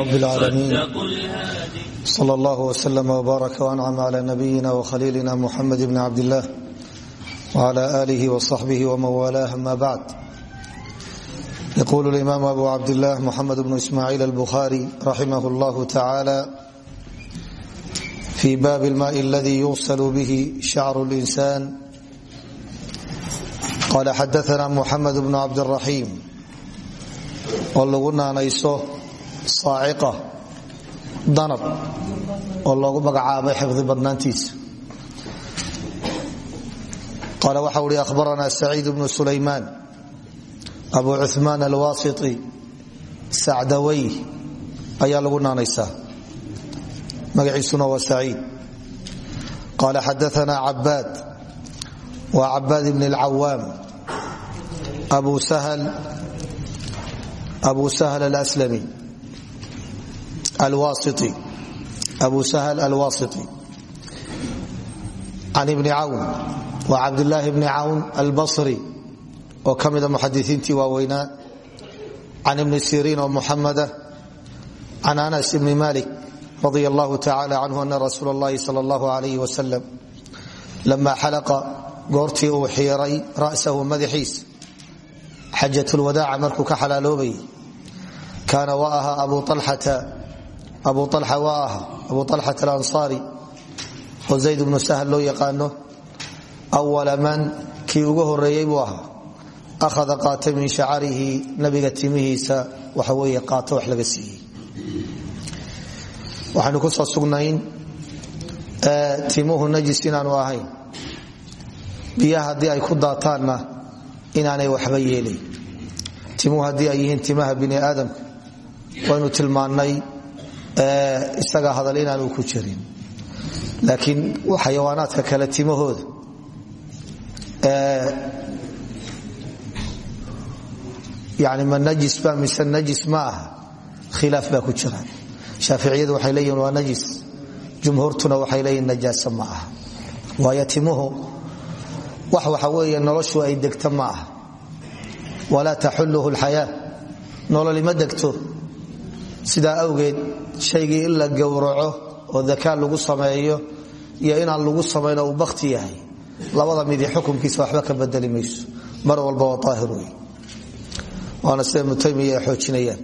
رب العالمين صلى الله وسلم وبارك وأنعم على نبينا وخليلنا محمد بن عبد الله وعلى آله وصحبه ومن والاه أما بعد يقول الإمام أبو عبد الله محمد بن إسماعيل البخاري رحمه الله تعالى في باب الماء الذي يغسل به شعر الإنسان قال حدثنا محمد بن عبد الرحيم oo lagu naanayso saaciqa danab oo loogu magacaabay xifdi badnaantiisa. Qaala waxa uhi ahbaranaa saciid bnu sulaymaan abu cuثmaan alwasiti sacdawey ayaa lagu naanaysaa. Magaciisuna waa saciid. Qaala xadaana cabaad waa cabaad ibn اlcawaam abu sahl alwasiti abu sahl alwasiti. Can ibni cawn wa cabdillaahi bni cawn albasri. Oo ka mida muxadisiintii waaweynaa can ibni siriin oo muxamada can anas ibni malik radia allahu tacala canhu ana rasuula اllahi sal اllahu alayh wasalam lama xalaqa goortii uu xiiray ra'sahu madaxiisa xajatulwadaaca markuu ka xalaaloobayay kaana wa ahaa abu alxata abu alxa waa aha. Abu alxata alansaari oo zayd bnu sahl loo yaqaano. Awala man kii ugu horeeyey buu ahaa. Ahada qaatay min shacarihi nabiga timihiisa waxa weeye qaato wax laga siiyey. Waxaynu ku soo sugnayn timuhu najis inaanu ahayn. Biyaha haddii ay ku daataanna inaanay waxba yeelayn timuhu isaga hadal inaanu ku jirin. Laakiin xayawaanaadka kale timahooda. Yani ma najis ba mise najis ma khilaaf baa ku jira. Shaaficiyadu waxay leeyihiin waa najis. Jumhuurtuna waxay leeyihiin najaasa ma aha. Waayo wax waxa weeye noloshu ay degto ma aha. Walaa nololima degto sidaa awgeed shaygii in la gowraco oo dakaa lagu sameeyo iyo inaan lagu samayno uu bakti yahay labada midi xukunkiisa waxba ka bedeli mar walba waa aahir wey waana sida mutaymiya ay xoojinayaan.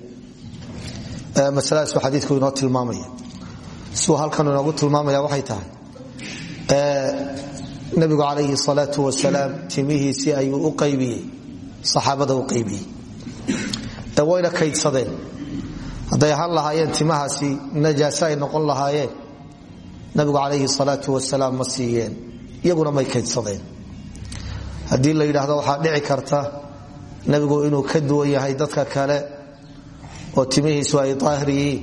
Masaladaasuu xadiidku inoo tilmaamaya. Siuu halkan inoogu tilmaamaya waxay tahay nabigu calayhi salaau wasalaam timihiisii ayuu u qaybiyey saxaabada u qaybiyey. Ee kaydsadeen hadday ahaan lahaayeen timahaasi najaase ay noqon lahaayeen nabigu calayhi salaau wasalaam ma iyaguna may kaydsadeen. Haddii la yidhaahdo waxaa dhici karta nabigu inuu ka duwan yahay dadka kale oo timihiisu ay daahir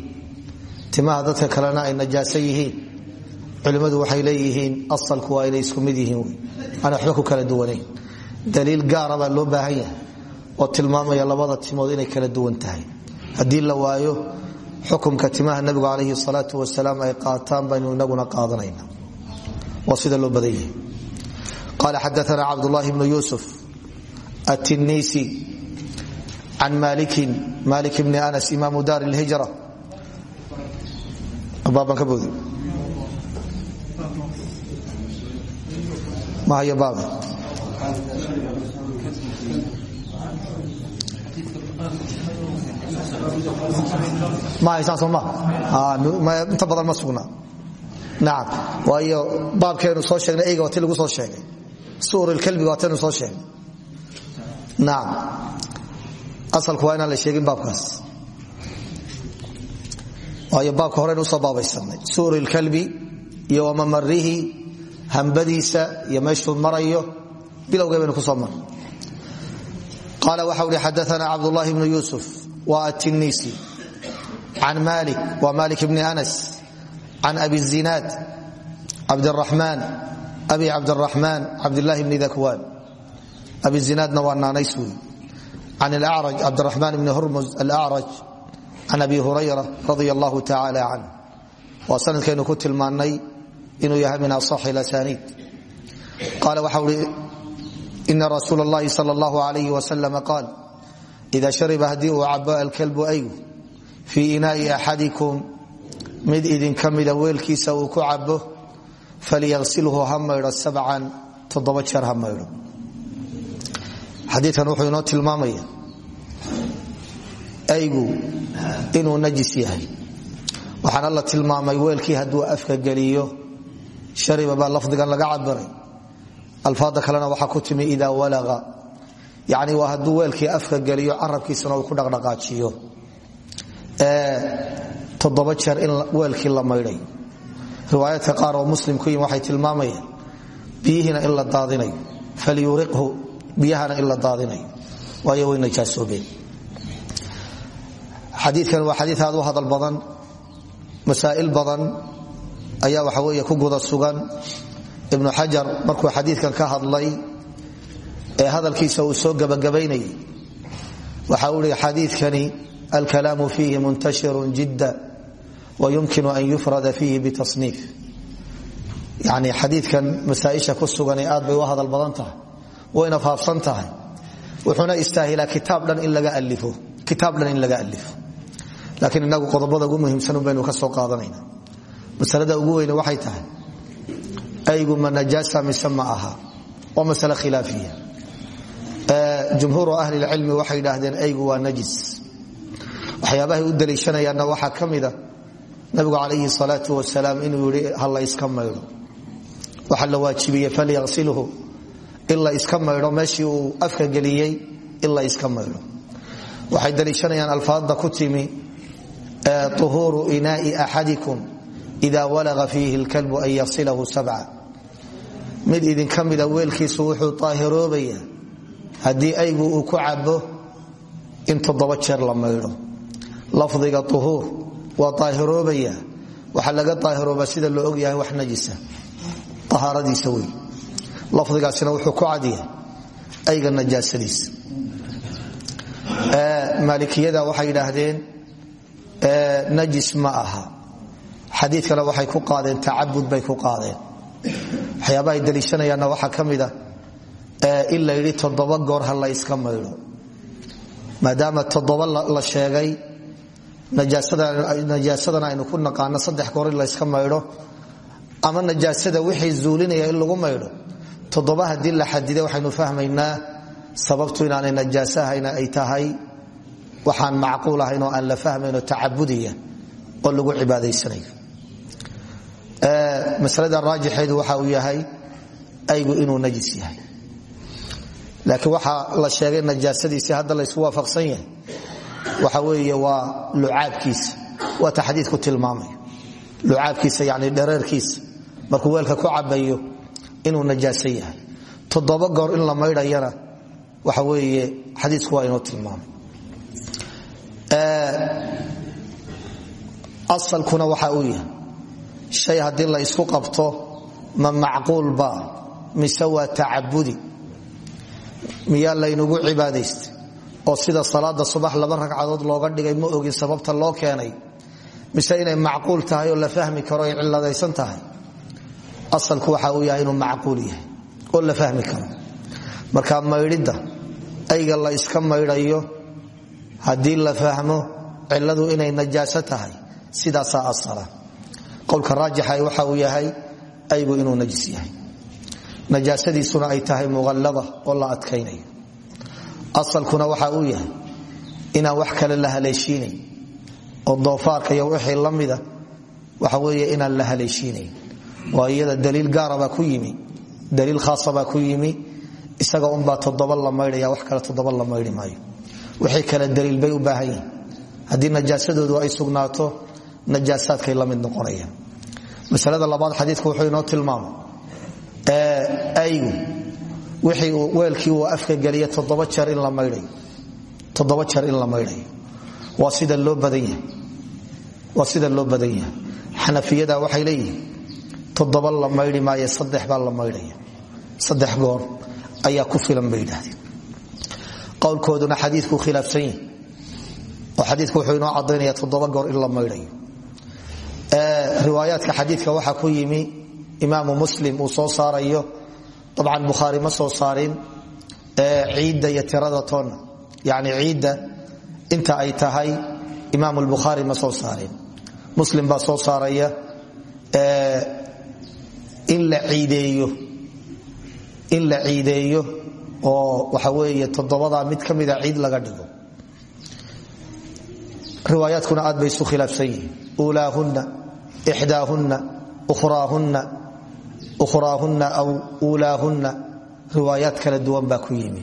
timaha dadka kalena ay najaaso yihiin culimmadu waxay leeyihiin asalku waa inay isku mid yihiin ana waxba kala duwanayn. Daliil gaara baa loo baahan yahay oo tilmaamaya labada timood inay kala duwan tahay haddii la waayo xukumka timaha nabigu calayhi salaau wasalaam ay qaataan baynu inaguna qaadanayna waa sida loo badan yahay. Qala xadaana cabdulahi bnu yusuf atinisi can malik bni anas imaamu daar lhijra baaban ka boodi baabe ma soo ma inta badan ma sugna. Nacam waayo baabkeenu soo sheegnay eyga waa ti lagu soo sheegay suurilkalbiga waa taynu soo sheegnay. Nacam asalku waa inaan la sheegin baabkaas. Waayo baabka horeynu u soo baabaysanay suurilkalbi iyo wamamarihi hambadiisa iyo meeshuu marayo bilowgee baynu ku soo marnay. Qaala waxa uhi xadaana cabdulahi bnu yusuf can malik. Wa malik bni anas. Can abi zinaad cabdiraxmaan abi cabdiraxmaan cabdillaahi bni dakwaan abi zinaadna waa naanays wey can alacraj cabdiraxmaan bni hurmuz alacraj can abi hurayra radia allahu tacaala canh waa sanadkaynu ku tilmaannay inuu yahay min asaxi lasaniid qaala waxa uhi ina rasuul اllahi sal اllahu alayh waslama qaal ida shariba haddii uu cabo alkalbu aygu fii inaai axadikum mid idinka mida weelkiisa uu ku cabo falyaqsilhu ha maydho sabcan toddoba jeer ha maydho xadiikan wuxuu inoo tilmaamaya aygu inuu najis yahay waxaana la tilmaamay weelkii hadduu afka geliyo shariba baa lafdigan laga cabiray yani waa hadduu weelkii afka geliyo carabkiisana uu ku dhaqdhaqaajiyo. Toddoba jeer in weelkii la maydhay. Riwaayaadka qaar oo muslim ku yimi waxay tilmaamayaan biyihiina in la falyuriqhu biyahana in la daadinayo waayo way najaasoobeen xadiikan waa xadii hadal badan masaa'il badan ayaa waxa weeye ku guda sugan. Ibnu xajar markuu xadiikan ka hadlay ee hadalkiisa uu soo gebagabaynayay waxa uu ihi xadiikani alkalaamu fiihi muntashirun jidda wayumkinu an yufrada fiihi bitasniif. Yani xadiikan masaaisha ku sugan aad bay u hadal badan tahay wayna faafsan tahay. Wuxuuna istaahilaa kitaab dhan in laga alifo kitaab dhan in laga alifo laakiin inagu qodobada ugu muhiimsan baynu ka soo qaadanayna masalada ugu weyne waxay tahay aygu ma mise ma aha? Waa masale khilaafiya jumhuuru ahli lcilmi waxay idhaahdeen aygu waa najis. Waxyaabahay u daliishanayaanna waxaa ka mida nabigu calayhi salaau wasalaam inuu yidhi ha la yska maydho. Waxa la waajibiyey falyaqsilhu in la iska maydho meeshii uu afka geliyey in iska maydho. Waxay daliishanayaan alfaadda ku timi uhuuru inaai axadikum ida walaga fiihi lkalbu an yasilahu sabca. Mid idinka mida weelkiisu wuxuu aahiroobaya haddii aygu uu ku cabo in toddoba jeer la maydho. Lafdiga uhuur waa aahiroobaya waxaa laga aahirooba sida loo ogyahay wax najisa. Ahaaradiisa wey lafdigaasina wuxuu ku cadiya ayga najaasadiisa maalikiyada waxay yidhaahdeen najis ma aha. Xadii kale waxay ku qaadeen tacabud bay ku qaadeen. Waxyaabahay daliishanayaanna waxaa ka in la yidhi toddoba goor ha la yska maydho. Maadaama toddoba la sheegay najaasadana aynu ku naqaano saddex goor in layska maydho ama najaasada wixii zuulinaya in lagu maydho toddoba haddii la xadiday waxaynu fahmaynaa sababtu inaanay najaaso ahayna ay tahay waxaan macquul ahayn oo aan la fahmayn oo tacabudiya oo lagu cibaadaysanayo masalada raajixeedu waxa uu yahay aygu inuu najis yahay laakiin waxaa la sheegay najaasadiisi hadda laysku waafaqsan yahay waxa weeye waa lucaabkiisa waa ta xadiidku tilmaamaya lucaabkiisa yani dhereerkiisa markuu weelka ku cabayo inuu najaaso yahay. Toddoba goor in la maydhayana waxa weeye xadiisku waa inoo tilmaamay. Asalkuna waxa uu yahay shay haddii la isku qabto ma macquulba mise waa tacabudi miyaa laynagu cibaadaystay? oo sida salaada subax laba ragcadood looga dhigay ma ogin sababta loo keenay? Mise inay macquul tahay oo la fahmi karo ay ciladaysan tahay? Asalku waxa uu yahay inuu macquul yahay oo la fahmi karo. Marka maydhidda ayga la iska maydhayo haddii la fahmo ciladu inay najaaso tahay sidaasaa asala. Qowlka raajixa waxa uu yahay aygu inuu najis yahay najaasadiisuna ay tahay muqallada oo la adkaynayo. Asalkuna waxa uu yahay inaan wax kale la haleeshiinayn oo doofaarka iyo wixii la waxa weeye inaan la haleeshiinayn waa iyada daliil gaarabaa ku yimi daliil khaasabaa ku yimi isaga unbaa toddoba la maydhaya wax kale toddoba la maydhi wixii kale daliil bay u baahan yihiin haddii ay sugnaato najaasaadkay la noqonayaan. Masalada labaad xadiidku wuxuu inoo tilmaamay aygu wixii weelkii uu afka geliya toddoba jeer in la maydhayo waa sida loo badan yahay. Xanafiyada waxay leeyihiin toddoba la maydhi maayo saddex baa la maydhaya saddex goor ayaa ku filan bay yidhaahdeen. Qowlkooduna xadiikuu khilaafsan yahi oo xadiiku wuxuu inoo cadaynaya toddoba goor in la maydhayo riwaayaadka xadiidka waxaa ku yimi imaamu muslim uu soo saarayo dabcan bukhaari ma soo saarin ciidda iyo tirada toonna yani ciidda inta ay tahay imaam lbukhaari ma soo saarin. Muslim baa soo saaraya in la ciideeyo waxa weeye toddobadaa mid ka mida ciid laga dhigo. Riwaayaadkuna aad bay isu khilaafsan ulaahunna ixdaahunna uhraahunna ukhraahunna aw uulaahunna riwaayaad kala duwan baa ku yimi.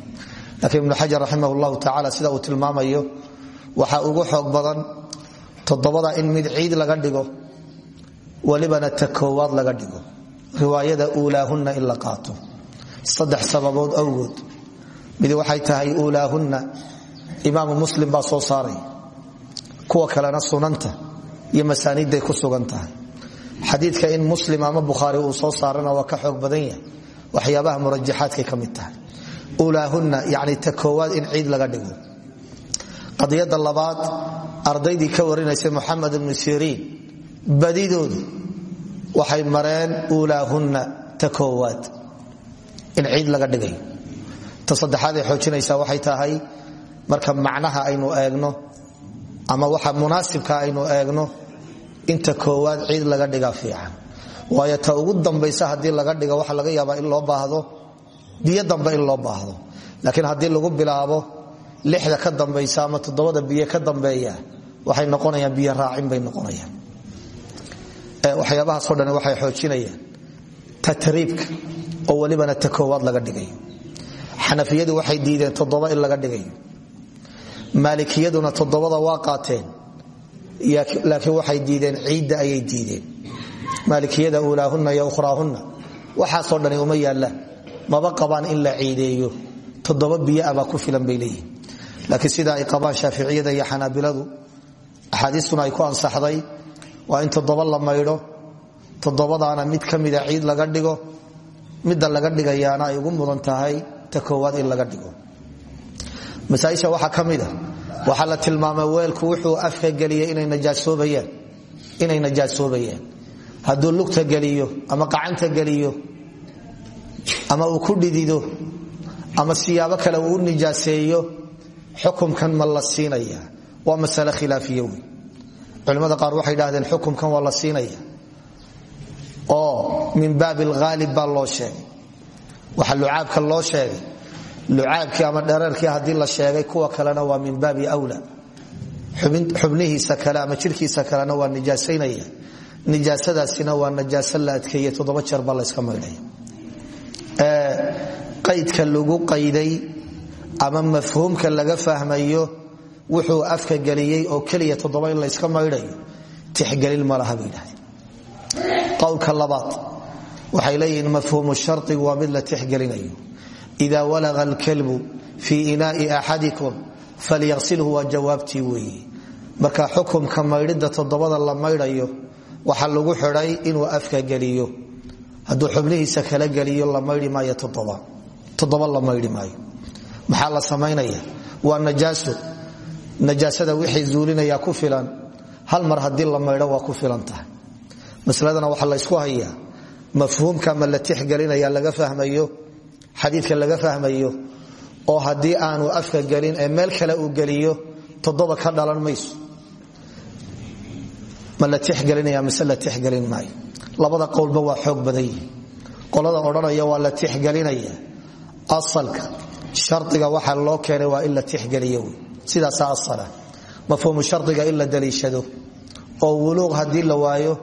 Laakiin ibnu xajar raximah llahu tacala sida uu tilmaamayo waxaa ugu xoog badan toddobada in mid ciid laga dhigo welibana ta koowaad laga dhigo. Riwaayada uulaahunna in la qaato. Saddex sababood awgood. Mid waxay tahay uulaahunna xadiidka in muslim ama bukhaari uu soo saarana waa ka xoog badan yahay. Waxyaabaha murajaxaadkay ka mid tahay. Ulaahunna yani ta in ciid laga dhigo. Qadiyada labaad ardaydii ka warinaysay muxamed ibnu siriin. Badidoodu waxay mareen ulaahunna ta koowaad in ciid laga dhigayo ta saddexaad ay xoojinaysaa waxay tahay marka macnaha aynu eegno ama waxa munaasibka aynu eegno inta koowaad ciid laga dhigaa fiican. Waayo ta ugu dambaysa haddii laga dhigo waxa laga yaabaa in loo baahdo biyo dambe in loo baahdo. Laakiin haddii lagu bilaabo lixda ka dambaysa ama toddobada biyo ka dambeeya waxay noqonayaan biyo raacin bay noqonayaan. Waxyaabahaasoo dhan waxay xoojinayaan tatriibka oo welibana ta koowaad laga dhigayo xanafiyadu waxay diideen toddoba in laga dhigayo. Maalikiyaduna toddobada waa qaateen laakiin waxay diideen ciidda ayay diideen. Maalikiyada uulaahunna iyo uhraahunna waxaasoo dhani uma yaallaan maba qabaan in ciideeyo. Toddoba biyoabaa ku filan bay laakiin sida ay qabaan shaaficiyada iyo xanaabiladu axaadiistuna ay ku ansaxday waa in toddoba la maydho. Toddobadaana mid ka ciid laga dhigo midda laga dhigayaana ay ugu mudan tahay ta in laga dhigo. Masaaisha waxaa ka waxaa la tilmaamay weelku wuxuu afka geliyay inay najaassoobayaan hadduu lugta geliyo ama qacanta geliyo ama uu ku dhidido ama siyaabo kale uu u nijaaseeyo xukumkan ma la siinaya. Waa masale khilaafiya wey qaar waxay dhahdeen xukumkan waa la siinaya. Oo min baabi alghaalib baa loo sheegay. Waxa lucaabka loo sheegay lucaabkii ama dhereerkii haddii la sheegay kuwa kalena waa min baabi wla xubnihiisa kale ama jirkiisa kalena waa nijaasaynaya nijaasadaasina waa najaaso la adkeeye toddoba jeer baa layska maydhaya qaydka lagu qayday ama mafhuumka laga fahmayo wuxuu afka geliyey oo keliya toddoba in layska maydhayo tixgelin ma laha bay dhahdeen qowlka waxay leeyihiin mafhuumu shardigu waa mid la ida walaga alkalbu fii inaai axadikum falyaqsilhu waa jawaabtii weeye marka xukumka maydhida toddobada la maydhayo waxa lagu xidhay inuu afka geliyo. Hadduu xubnihiisa kala geliyo la maydhi maayo toddoba. La maydhi maayo. Maxaa la samaynaya? Waa najaaso najaasada wixii zuulinaya ku filan hal mar haddii la maydho waa ku filan tahay. Masaladana waxaa la ysku hayaa. Mafhuumka ma la tixgelinaya laga fahmayo xadiidka laga fahmayo oo haddii aanu afka gelin ee meel kale uu geliyo toddoba ka dhalan mayso. Ma la tixgelinaya mise la tixgelin maayo? Labada qowlba waa xoog badan qolada odhanaya waa la tixgelinaya asalka shardiga waxa loo keenay waa in la tixgeliyo wy sidaasaa asala. Mafhuumu shardiga in la oo wuluuq haddii la waayo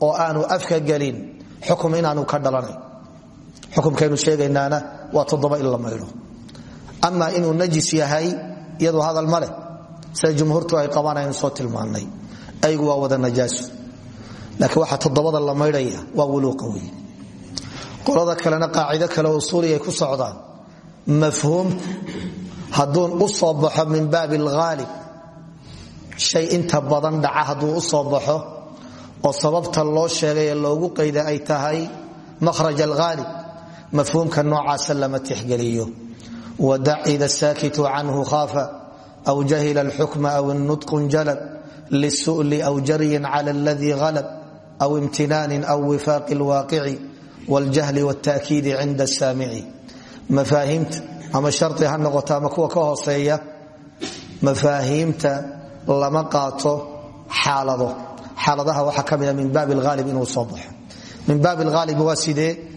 oo aanu afka gelin xukum inaanu ka dhalanayn xukumkaynu sheegaynaana waa toddoba in la maydho ama najis yahay iyadu hadal ma leh sida ay qabaan aynu soo tilmaannay. Aygu waa wada najaaso laakiin waxa toddobada la maydhaya waa wuluuqa wey qolada kalena qaacido kale usuuliay ku socdaan. Mafhuumku hadduu u min baabi alghaalib. Shay inta badan dhaca hadduu u oo sababta loo sheegay ee loogu qayda ay tahay mahraj alghaalib mafhuumka noocaasa lama tixgeliyo wadac ida saakitu canhu khaafa aw jahila alxukma aw nutqun jalab lisu'li aw jaryin cala aladii halab aw imtinaanin aw wifaaqi alwaaqici waljahli wاlta'kiidi cinda asaamici mafaahiimta ama shari ha noqoto ama kuwa ka hooseeya mafaahiimta lama qaato xaalado xaaladaha waxaa ka mida min baab alhaalib inuu soo baxo min baab alhaalib waa sidee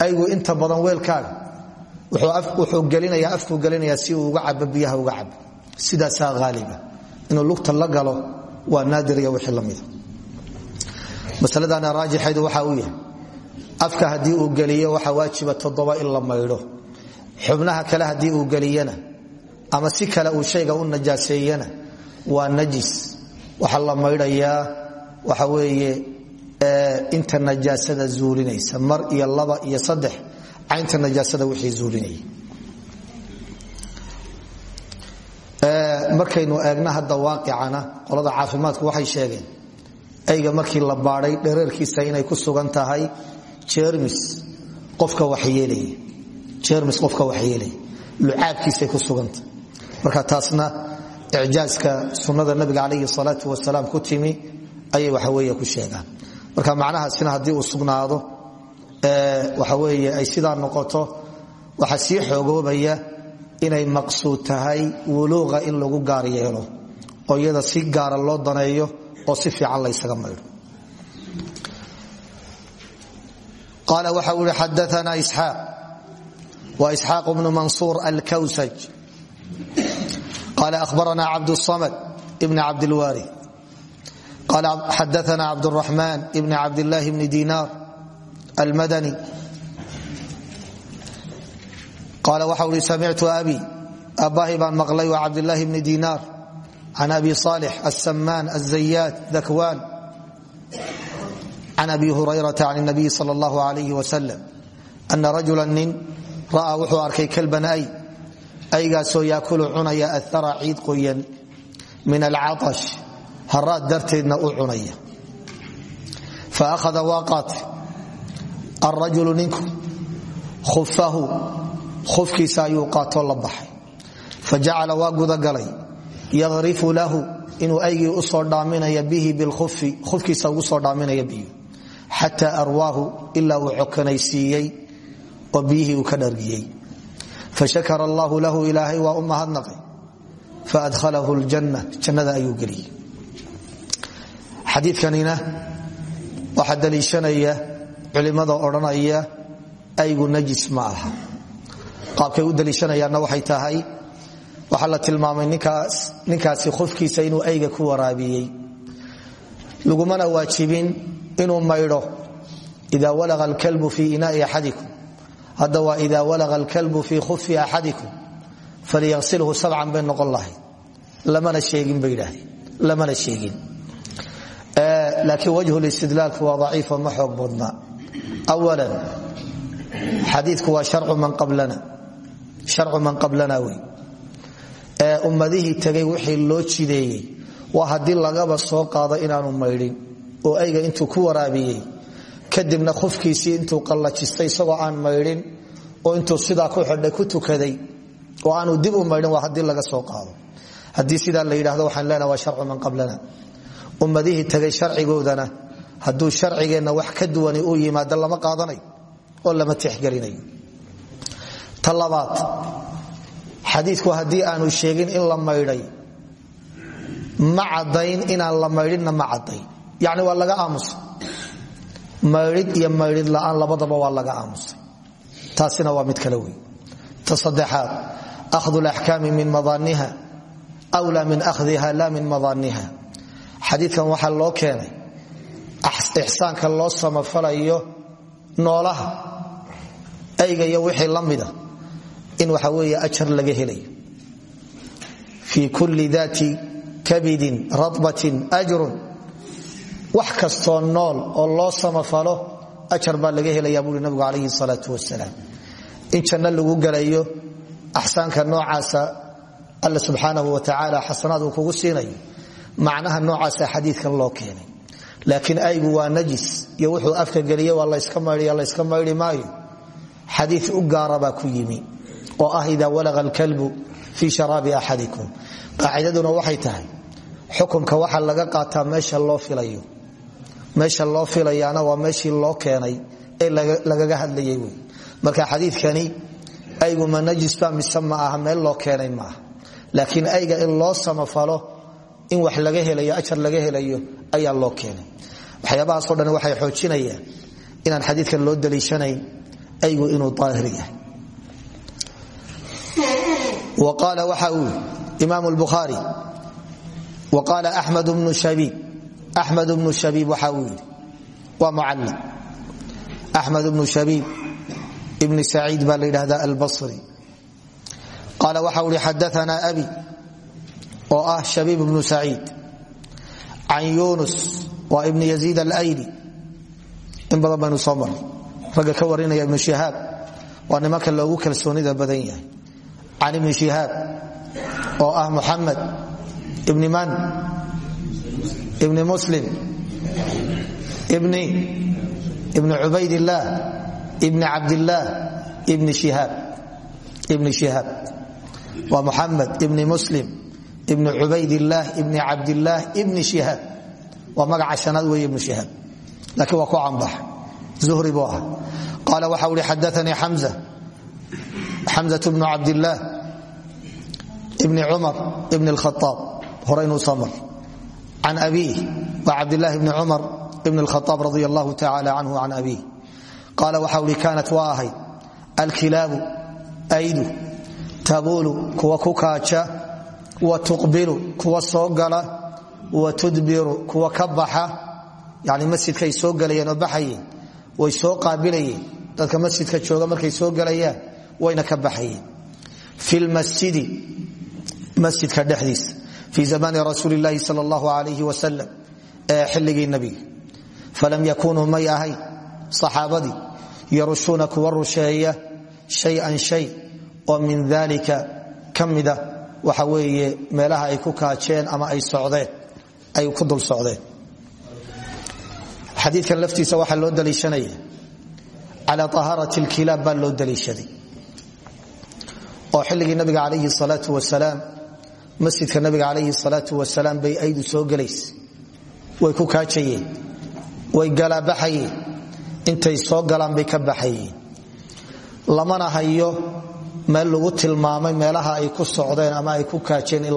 aygu inta badan weelkaaga afkuu gelinayaa si uu uga cabo biyaha uga cabo. Sidaasaa haaliba inuu lugta la galo waa naadir iyo wixii la mida. Masaladana raajixaydu waxa uu yahay. Afka haddii uu geliyo waxaa waajiba toddoba in la maydho. Xubnaha kale haddii uu geliyana ama si kale uu shayga u najaaseeyana waa najis. Waxaa la maydhayaa waxa weeye inta najaasada zuulinaysa mar iyo laba iyo saddex caynta najaasada wixii zuulinaya markaynu eegna hadda waaqicana qolada caafimaadku waxay sheegeen ayga markii la baadhay dhereerkiisa inay ku sugan tahay jermis qofka waxyeelaya jermis qofka waxyeelaya lucaabkiisay ku sugantah marka taasna icjaaska sunnada nabiga calayhi salaatu wasalaam ku timi ayay waxaweeye ku sheegaan marka macnahaasina haddii uu sugnaado waxa weeye ay sidaa noqoto waxaa sii xoogoobaya inay maqsuud tahay wuluuqa in lagu gaar oo iyada si gaara loo daneeyo oo si fiican laysaga maydho. Qaala waxa uu ihi xadaana isxaaq. Wa isxaaq bnu mansuur alkawsaj. Qaala ahbarana cabdsamad ibn cabdilwaari xadaana cabduraxmaan ibni cabdilaahi bni dinaar almadani qaala waxa uhi samictu abi abahi baan maqlay waa cabdilaahi bni dinaar can abi صaalix asamaan azayaad dakwaan can abi hurayrata can nabiy sal اllah alayh wasalam ana rajula nin ra'aa wuxuu arkay kalban ay aygaasoo yaakulu cunaya ahara ciid qoyan min alcaash haraad darteedna u cunaya. Faahada waa qaate alrajulu ninku khufahu khufkiisa ayuu qaatoo la baxay. Fajacala waa gudagalay. Yarifu lahu inuu aygii u soo dhaaminaya bihi biufi ufkiisa ugu soo dhaaminaya biyo xataa arwaahu ilaa uu cokanaysiiyey oo biyihii uu ka dhargiyey. Fashakara allahu lahu ilaahay waa u mahadnaqay. Faadhalahu ljanna jannada ayuu geliyey xadiikanina waxaa daliishanaya culimada odhanaya aygu najis ma aha. Qaabkay u daliishanayaanna waxay tahay waxaa la tilmaamay ninkaasi qofkiisa inuu ayga ku waraabiyey. Lagumana waajibin inuu maydho ida walaqa alkalbu fii inaai axadikum. Hadda waa ida walaqa alkalbu fii khufi axadikum falyasilhu sabcan bay noqon lamana sheegin bay lamana sheegin laakiin wajhu listidlaalku waa daciifo ma xoog badna. Awalan xadiidku waa sharcu man qablana. Wey. Ee ummadihii tagay wixii loo jideeyey waa haddii lagaba soo qaado inaanu maydhin oo ayga intuu ku waraabiyey kadibna khufkiisii intuu qallajistay isagoo aan maydhin oo intuu sidaa ku xidhay ku tukaday oo aanu dib u maydhin waa haddii laga soo qaado. Haddii sidaa la yidhahdo waxaan leenaha ummadihii tagay sharcigoodana hadduu sharcigeenna wax ka duwani uu yimaado lama qaadanayo oo lama tixgelinayo ta labaad haddii aanu sheegin in la maydhay ma cadayn inaan la maydhinna ma cadayn yani waa laga aamusa maydhid iyo maydhid la'aan labadaba waa laga aamusay. Taasina waa mid kale wey ta saddexaad ahdu laxkaami min madaaniha wlaa min ahdiha la min madaaniha xadiikan waxaa loo keenay. Ixsaanka loo samafalayo noolaha ayga iyo wixii la in waxa weeye ajar laga helayo. Fii kulli daati kabidin radbatin ajrun. Wax kastoo nool oo loo samafalo ajar baa laga helaya buui nabigu calayhi salaatu wasalaam in janno lagu gelayo axsaanka noocaasa alla subxaanahu wa tacaala xasanaad kugu siinayo macnaha noocaasa xadiidkan loo keenay. Laakiin aygu waa najis iyo wuxuu afka geliye waa layska maydhiya layska maydhi maayo. Xadii u gaara baa ku yimi. Oo ah ida walaqa alkalbu fii sharaabi axadikum. Qaacidaduna waxay tahay xukumka waxaa laga qaataa meesha loo filayo. Meesha loo filayaana waa meeshii loo keenay ee lagaga hadlayay wey. Marka xadiidkani aygu ma najisba mise ma aha meel loo keenay maaha laakiin ayga in loo samafalo in wax laga helayo ajar laga helayo ayaa loo keenay. Waxyaabahaasoo dhan waxay xoojinayaan inaan xadiidkan loo daliishanayn aygu inuu aahir yahay. Qaala waxa uu imaam lbukhaari wa qaala axmed bnu shabiib axmed bnu shabiib waxa uu yidhi waa mucallim. Axmed bnu shabiib ibni saciid baa la yidhahda albasri. Qaala waxa uu ihi xadaana abi oo ah shabiib bnu saciid can yunus waa ibn yaziid alayli. In badan baynu soo marnay. Ragga ka warinaya ibnu shihaab waa nimanka loogu kalsoonida badan yahay. Can ibni shihaab oo ah muxamed ibni man ibni muslim ibni ibni cubaydillaah ibni cabdillaah ibni shihaab. Waa muxamed ibni muslim ibni cubaydillaah ibni cabdillaah ibni shihaab waa magaca shanaad weeye ibnu shihaab laakiin waa ku cambax zuhri buu ah qaala waxa uhi xadaanii xamza. Bnu cabdillaah ibni cumar ibni alkhaaab horeynuu soo mar can abiih waa cabdillahi bni cumar ibni alkhaaab radi allahu tacala canhu can abiih. Qaala waxa uhi kaanat waa ahayd. Alkilaabu aydu tabuulu kuwa ku kaaja wa tuqbilu kuwa soo gala. Wa tudbiru kuwa ka baxa. Yani masjidkaay soo galayeen oo baxayeen. Way soo qaabilayeen. Dadka masjidka jooga markay soo galayaan wayna ka baxayeen. Fi lmasjidi masjidka dhexdiisa fii zamani rasuuli llaahi sal allahu alayh wasalam nabiga falam yakunuu may ahayn saxaabadii yarushuuna kuwa shayan shay oo min dalika ka waxa weeye meelaha ay ku kaajeen ama ay socdeen ay ku dul socdeen. Xadiikan laftiisa waxaa loo daliishanaya cala ahaarat lkilaab baa loo daliishaday. Oo xilligii nabiga calayhi salaau wasalaam masjidka nabiga calayhi salaau wasalaam bay aydu soo gelays way ku kaajayeen way galaabaxayeen intay soo galaan bay ka baxayeen. Lamana hayo meel lagu tilmaamay meelaha ay ku socdeen ama ay ku kaajeen in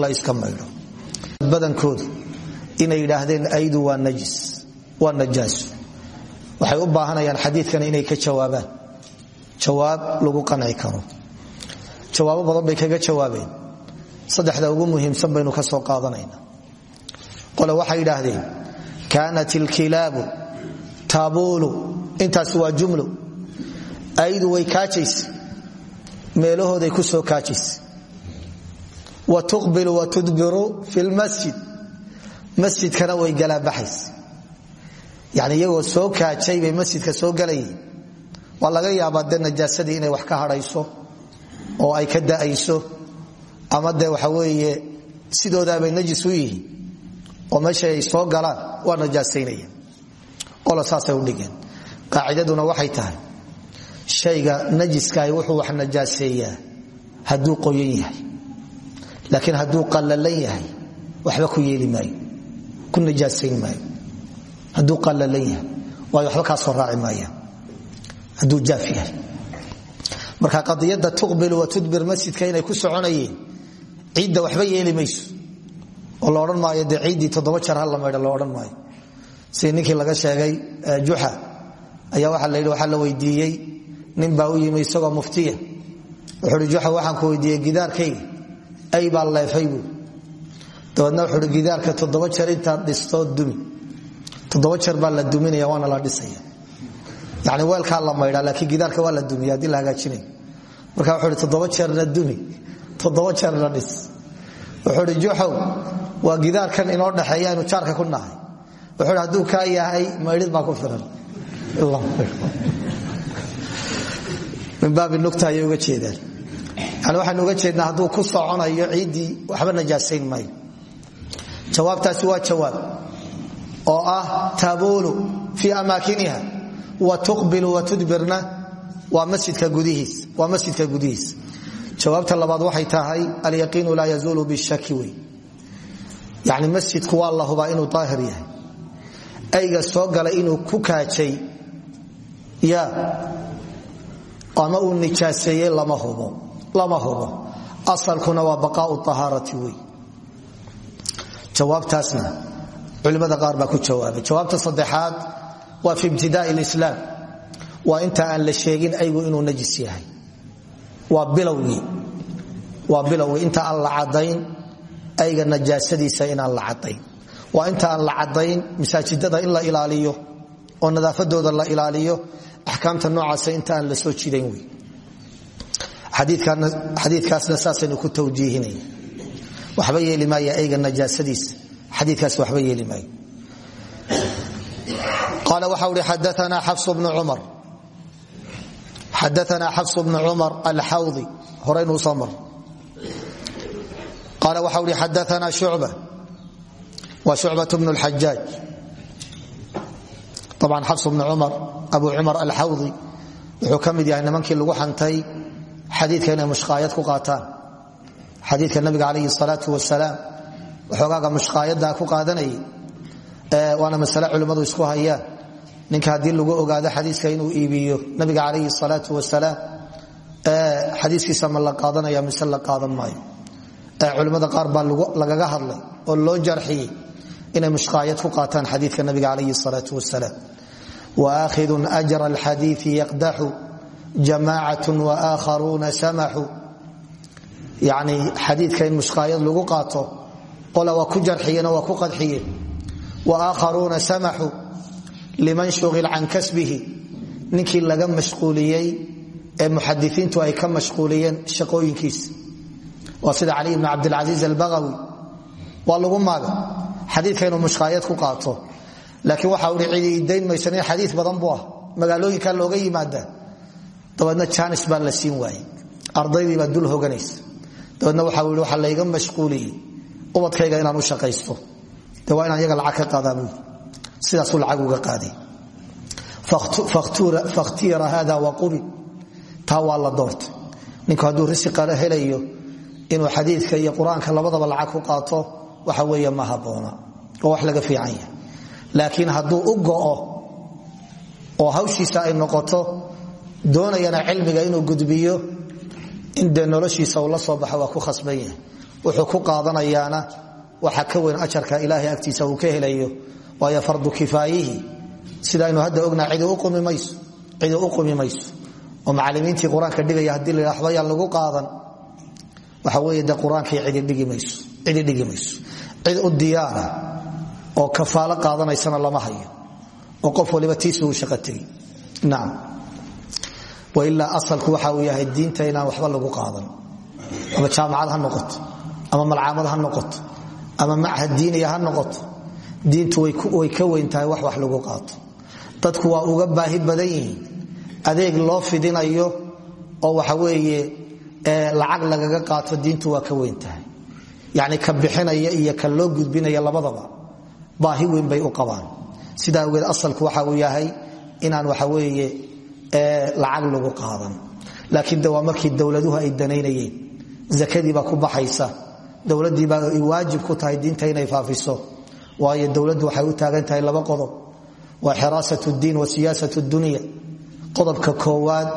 la yska maydho badankoodu inay yidhaahdeen aydu waa najaasu waxay u baahanayaan xadiidkan inay ka jawaabaan. Jawaab lagu qanci karo. Jawaabo badan bay kaga jawaabeen. Saddexda ugu muhiimsan baynu ka soo qaadanayna qole waxay yidhaahdeen kaanat ilkilaabu tabuulu intaasi waa jumlo. Aydu way kaajaysa meelahooday ku soo kaajaysa wa tuqbilu wa tudbiru fi lmasjid masjidkana way galaabaxaysa yani iyagoo soo kaajay bay masjidka soo galayeen waa laga yaabaa de najaasadii inay wax ka hadhayso oo ay ka da'ayso. Ama de waxa weeye sidoodaabay najis u yihiin oo meesha ay soo galaan waa najaasaynayaan qolo saasay u dhigeen. Qaacidaduna waxay tahay shayga najiskaah wuxuu wax najaaseeyaa hadduu qoyan yahay laakiin hadduu qallalan yahay waxba ku yeeli maayo ku najaasayn maayo. Hadduu qallalan yahay waayo waxba kaa soo raaci maayaan hadduu jaaf yahay. Marka qadiyadda tuqbil wa tudbir masjidka inay ku soconayeen ciidda waxba yeeli mayso. Oo la maayo dee ciiddii toddoba jeer hal la maydha maayo. Sidii ninkii laga sheegay juxa ayaa waxaa la yidhi waxaa la weydiiyey nin baa u yimi isagoo muftiya. Wuxuu hi juxa ku weydiiyey gidaarkayga. Ay baa leefay buu. Dabeedna wuxuu gidaarka toddoba jeer intaad dhistoo dumi. Toddoba jeer baa la duminaya waana la dhisaya. Yani weelkaa la maydhaa laakiin gidaarka waa la dumiya haddii la hagaajinayo. Marka wuxuu hi toddoba jeerna dumi toddoba jeerna dhis. Wuxuu hi waa gidaarkan inoo dhexeeya aynu jaarka ku nahay. Wuxuu hadduu kaa yahay maydhid baa ku filan min baabi nugta ayay uga jeedaan. Yani waxaynu uga jeednaa hadduu ku soconayo ciiddii waxba najaasayn maayo. Jawaabtaasi waa jawaab oo ah tabuulu fii amaakiniha wa tuqbilu wa tudbirna waa masjidka gudihiis jawaabta labaad waxay tahay alyaqiinu laa yazuulu bishaki wey. Yani masjidku waa la hubaa inuu daahir yahay. Ayga soo gala inuu ku kaajay. Ya ama uu nijaaseeyey lama hubo asalkuna waa baqaau ahaarati wey. Jawaabtaasna culimmada qaar baa ku jawaabay. Jawaabta saddexaad waa fi ibtidaai lislaam waa inta aan la sheegin aygu inuu najis yahay. Waa bilowgii inta aan la caddayn ayga najaasadiisa inaan la caddayn. Waa inta aan la caddayn masaajidada in la ilaaliyo oo nadaafadooda la ilaaliyo axkaamta noocaasa inta aan la soo jidayn wey. Xadiikaasna saasaynu waxba yeeli maaya ayga najaasadiisa xadiikaas waxba yeeli maayo. Qaala waxau hi xadaana xafs bnu cumar. Xadaana xafs bnu cumar alxawdi. Horaynuu soo mar. Qaala waxau hi xadaana shucba. Wa shucbat bnu lxajaaj abcan xafs bnu cumar abu cumar alxawdi wuxuu ka mid yahay nimankii lagu xantay xadiika inay mushqaayad ku qaataan. Xadiika nabiga calayhi salaau wasalaam waxoogaaga mushqaayadda ku qaadanayay. Waana masale culimmadu isku hayaan. Ninka haddii lagu ogaado xadiiska inuu iibiyo nabiga calayhi salaau wasalaam xadiiskiisa ma la qaadanaya mise la qaadan maayo. Culimmada qaar baa lagaga hadlay oo loo jarxiyey inay mushqaayad ku qaataan xadiika nabiga calayhi salaau wasalaam waakhidun ajra alxadiii yaqdaxu jamacat waakharuuna samaxu yani xadiidka in mushqaayad lagu qaato qola waa ku jarxiyeenoo waa ku qadxiyeen waakharuuna samaxu liman shuqil can kasbihi ninkii laga mashquuliyey ee muxadisiintu ay ka mashquuliyeen shaqooyinkiisa waa sida cali bn cabdilcasiis albagawi waa lagu maaga xadiidka inuu mushqaayad ku qaato laakiin waxa ui cidi dayn maysan xadii badan buu ah. Magaalooyinka looga yimaada. Dabeedna jaanis baa la siin waayey. Ardaydiibaa dul hoganaysa dabeedna waxa i waxa layga mashquuliyey ubadkayga inaan u shaqaysto. De waa inaan yaga lacag ka qaadaabu sidaasuu lacag uga qaaday. Fakhtira hada waqubil taa waa la doortay. Ninku hadduu risiqala helayo inuu xadiidka iyo qur'aanka labadaba lacag ku qaato waxa weeye ma haboona. Oo wax laga fiican yahay laakiin hadduu u go'o oo hawshiisa ay noqoto doonayana cilmiga inuu gudbiyo in dee noloshiisa uu la soo baxo waa ku khasban yahay. Wuxuu ku qaadanayaana waxa ka weyn ajarka ilaahay agtiisa uu ka helayo waayo fardu kifaayihi. Sidaaynu hadda ognaa cidi u qumi mayso oo macalimiintii qur'aanka dhigaya haddii la waxba yaan lagu qaadan. Waxa weeye de qur'aankii cidi dhigi cid u diyaara oo kafaalo qaadanaysana lama hayo oo qof waliba tiisa uu shaqa tegey. Nacam wailaa asalku waxa uu yahay diinta inaan waxba lagu qaadan. Ama jaamacad ha noqoto ama malcaamad ha noqoto ama machad diiniya ha noqoto diintu way ka weyn wax wax lagu qaato. Dadku waa uga baahi badan yihiin. Adeeg loo fidinayo oo waxa weeye lacag lagaga qaato diintu waa ka weyn tahay. Ka bixinaya iyo ka loo gudbinaya labadaba baahi weyn bay u qabaan. Sidaa awgeed asalku waxa uu yahay inaan waxa weeye lacag lagu qaadan. Laakiin de waa markii dowladuhu ay danaynayeen. Ku baxaysa. Dowladiibaa ay waajib ku tahay diinta inay faafiso. Waayo dowladdu waxay u taagan laba qodob. Waa xiraasat diin wa siyaasat dunya. Qodobka koowaad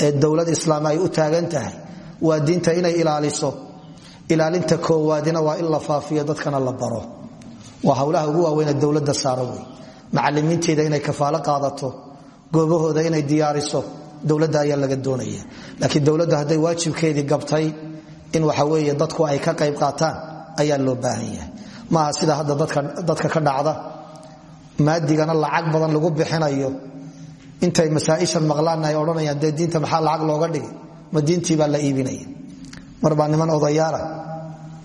ee dowlad islaam ay u taagan waa diinta inay ilaaliso. Ilaalinta koowaadina waa in la faafiyo dadkana la baro waa howlaha ugu waaweyn ee dowladda saara wey macalimiinteeda inay kafaalo qaadato goobahooda inay diyaariso dowladda ayaa laga doonaya. Laakiin dowladdu hadday waajibkeedii gabtay in waxa weeye dadku ay ka qayb qaataan ayaa loo baahan yahay. Sida hadda dadka ka dhacda. Maadigana lacag badan lagu bixinayo. Intay masaaishan maqlaanna ay odhanayaan maxaa lacag looga dhigay? Ma baa la iibinaya. Mar baa niman odayaala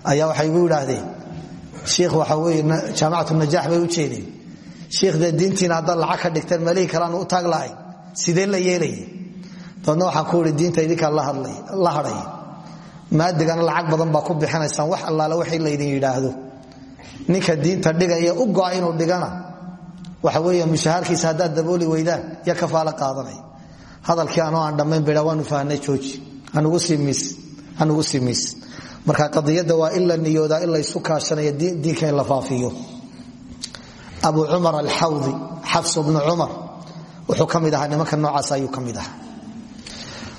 ayaa waxay igu yidhaahdeen shiikh waxa weye jaamacatu najaax bay u jeedeen. Shiikh dee diintiina haddaad lacag ka dhigteen meelihii kaleanu u taag lahay. Sidee la yeelaya dabeedna waxaan ku ihi diinta idinkaa la hadhaya maadigana lacag badan baa ku bixinaysaan wax allaale waxay laydin yidhaahdo. Ninka diinta dhigaya u go'a inuu dhigana waxa weeye mushahaarkiisa haddaad dabooli weydaan ya kafaalo qaadanaya hadalkii anoo aan dhammayn baa waanu fahnay jooji. Hanugu sii miis marka qadiyadda waa in la niyoodaa in laysu kaashanayo diinka in la faafiyo. Abu cumar alxawdi xafs bnu cumar wuxuu ka ahaa nimanka noocaas ayuu ka ahaa.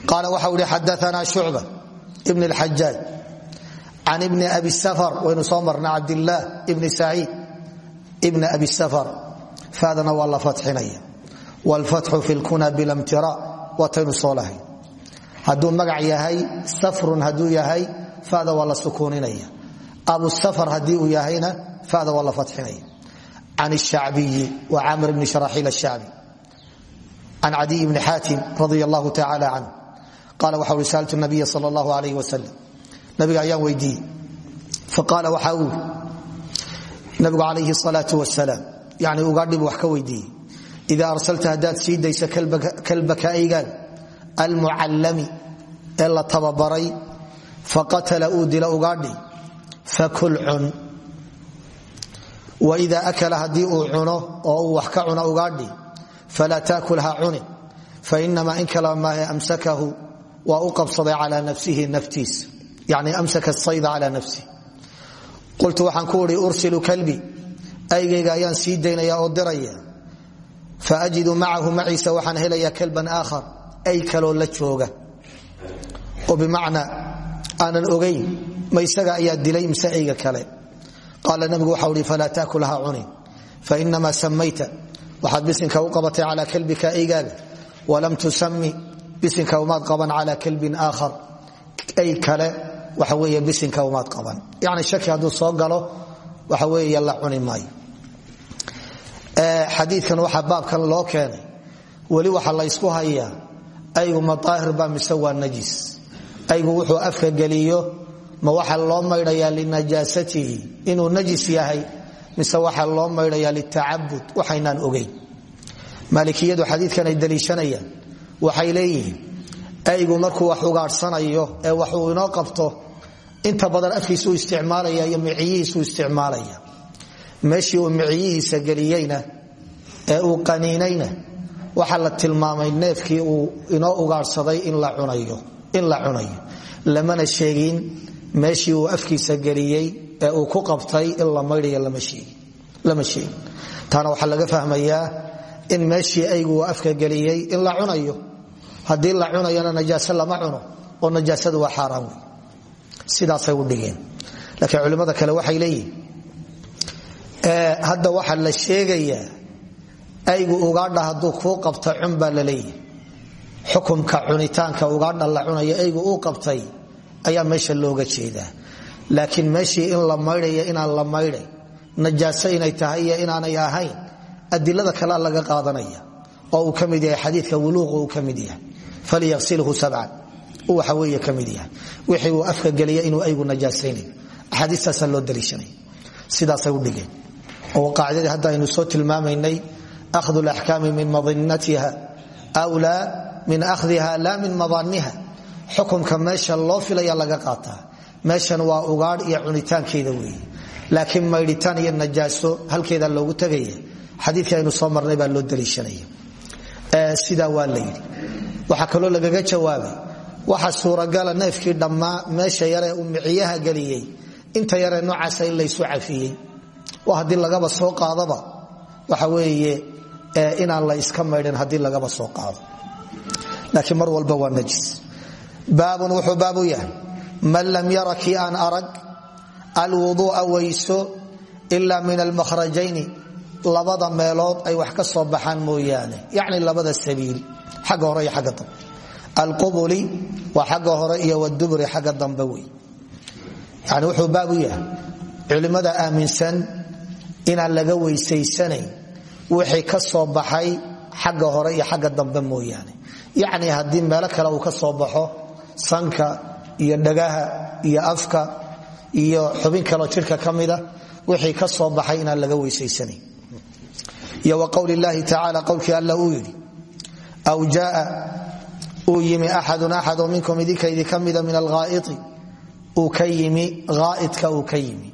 Qaala waxa uhi xadaana shucba ibn اlxajaaj can ibni abi safar waynu soo marna cabdilaah ibni saciid ibni abi safar fadana waa la fatxinaya. Wlfatxu fi lkuna bilamtira waataynu soo lahay hadduu magac yahay safrun hadduu yahay fada waa la sukuuninaya. Abu safar haddii uu yahayna fada waa la fatxinaya. Can shacbiyi wa camr bni sharaxiil ashacbi can cadiy bni xaatim radi allahu tacala canh qala waxa ui saaltu nabiya sal allahu alayh wasalam nabiga ayaan weydiiyey. Faqaala waxa uu nabigu calayhi salaau wasalaam yani ugaadhibu wax ka weydiiyey. Ida arsalta haddaad sii daysa kalbaka aygaan almucallami ee la tababaray faqatala uu dila ugaadhi fakul cun. Waida akala haddii uu cuno oo wax ka cuno ugaadhi falaa taakul ha cunin fainamaa in kala maahe amsakahu waa u qabsaday nafsihi naftiisa yani amsaka sayda calaa nafsihi qultu waxaan ku uri ursilu kalbi aygayga ayaan sii daynaya oo diraya faajidu macahu maciisa waxaan helaya kalban aakhar ay kaloo la jooga. Oo bimacnaa aanan ogayn ma isaga ayaa dilay mise ayga kale? Qaala nabigu waxau hi falaa taakul ha cunin fainamaa samayta waxaad bisinka u qabatay calaa kalbika aygaaga walam tusami bisinka umaad qaban calaa kalbin aakhar. Ay kale waxa wey bisinka umaad qaban. Yani shaki hadduu soo galo waxa wey la cuni maayo. Xadiikan waxaa baabkan loo keenay. Weli waxa laysku hayaa aygu ma aahir ba mise waa najis aygu wuxuu afka geliyo ma waxa loo maydhayaa linajaasatihi inuu najis yahay mise waxa loo maydhayaa litacabud waxaynaan ogeyn. Maalikiyadu xadiikan ay daliishanayaan waxay leeyihiin aygu markuu wax ugaadhsanayo ee waxuu inoo qabto inta badan afkiisuu isticmaalaya iyo miciyihiisuu isticmaalaya. Meeshii uu miciyihiisa geliyeyna ee uu qaniinayna waxaa la tilmaamay neefkii uu inoo ugaadhsaday in la cunayo lamana sheegin meeshii uu afkiisa geliyey ee uu ku qabtay in la maydhayo lama sheegin taana waxaa laga fahmayaa in meeshii aygu afka geliyey in la cunayo. Haddii la cunayona najaase lama cuno oo najaasadu waa xaaraan wey sidaasay u dhigeen. Laakiin culimmada kale waxay leeyihiin hadda waxaa la sheegayaa aygu ugaadha hadduu kuu qabta cun la leeyahy xukumka cunitaanka ugaadha la cunayo aygu uu qabtay ayaa meesha looga jeedaa. Laakiin meeshii in la maydhaya inaan la maydhay najaaso inay tahay inaanay ahayn adilada kalea laga qaadanaya oo uu ka yahay xadiidka wuluuqa uu ka yahay. Falyasilhu sabcan waxa wey ka mid yahay. Wixii uu afka geliya inuu aygu najaasaynayo axaadiistaasaa loo daliishanay. Sidaasay u dhigeen. Oo qaacidadii hadda aynu soo tilmaamaynay ahdu laxkaami min madinatiha wlaa min ahdiha la min madaaniha xukumka meesha loo filaya laga qaataa. Meeshan waa ugaadh iyo cunitaankeeda weeye. Laakiin maydhitaan iyo najaaso halkeeda loogu tegaya xadiikii aynu soo marnay baa loo daliishanaya. Sidaa waa la yidhi. Waxaa kaloo jawaabay. Waxa suuragala neefkii dhammaa meesha yaree uu miciyaha geliyey. Inta yaree noocaasa in laysu cafiyey. Haddii lagaba soo qaadaba. Waxa weeye inaan la iska maydhin haddii lagaba soo qaado laakiin mar walba waa najis. Baabun wuxuu baabu yahay. Man lam yara kii aan arag alwuduu'a weyso ila min almakhrajayni labada meelood ay wax ka soo baxaan mooyaane. Yacni labada sabiil xagga hore iyo xagga dambe. Alqubuli waa xagga hore iyo wadubri xagga dambe wey. Yani wuxuu baabu yahay. Culimmada aaminsan inaan laga weysaysanayn wixii ka soo baxay xagga hore iyo xagga yacni haddii meelo kale uu ka soo baxo sanka iyo dhagaha iyo afka iyo xubin kaleo jidhka ka mida wixii ka soo baxay inaan laga weysaysanayn iyo wa qowli llaahi tacaala qowlkii alla uu aw jaaa uu yimi axadun minkum idinka idinka min alghaa'iti uu ka ka yimi.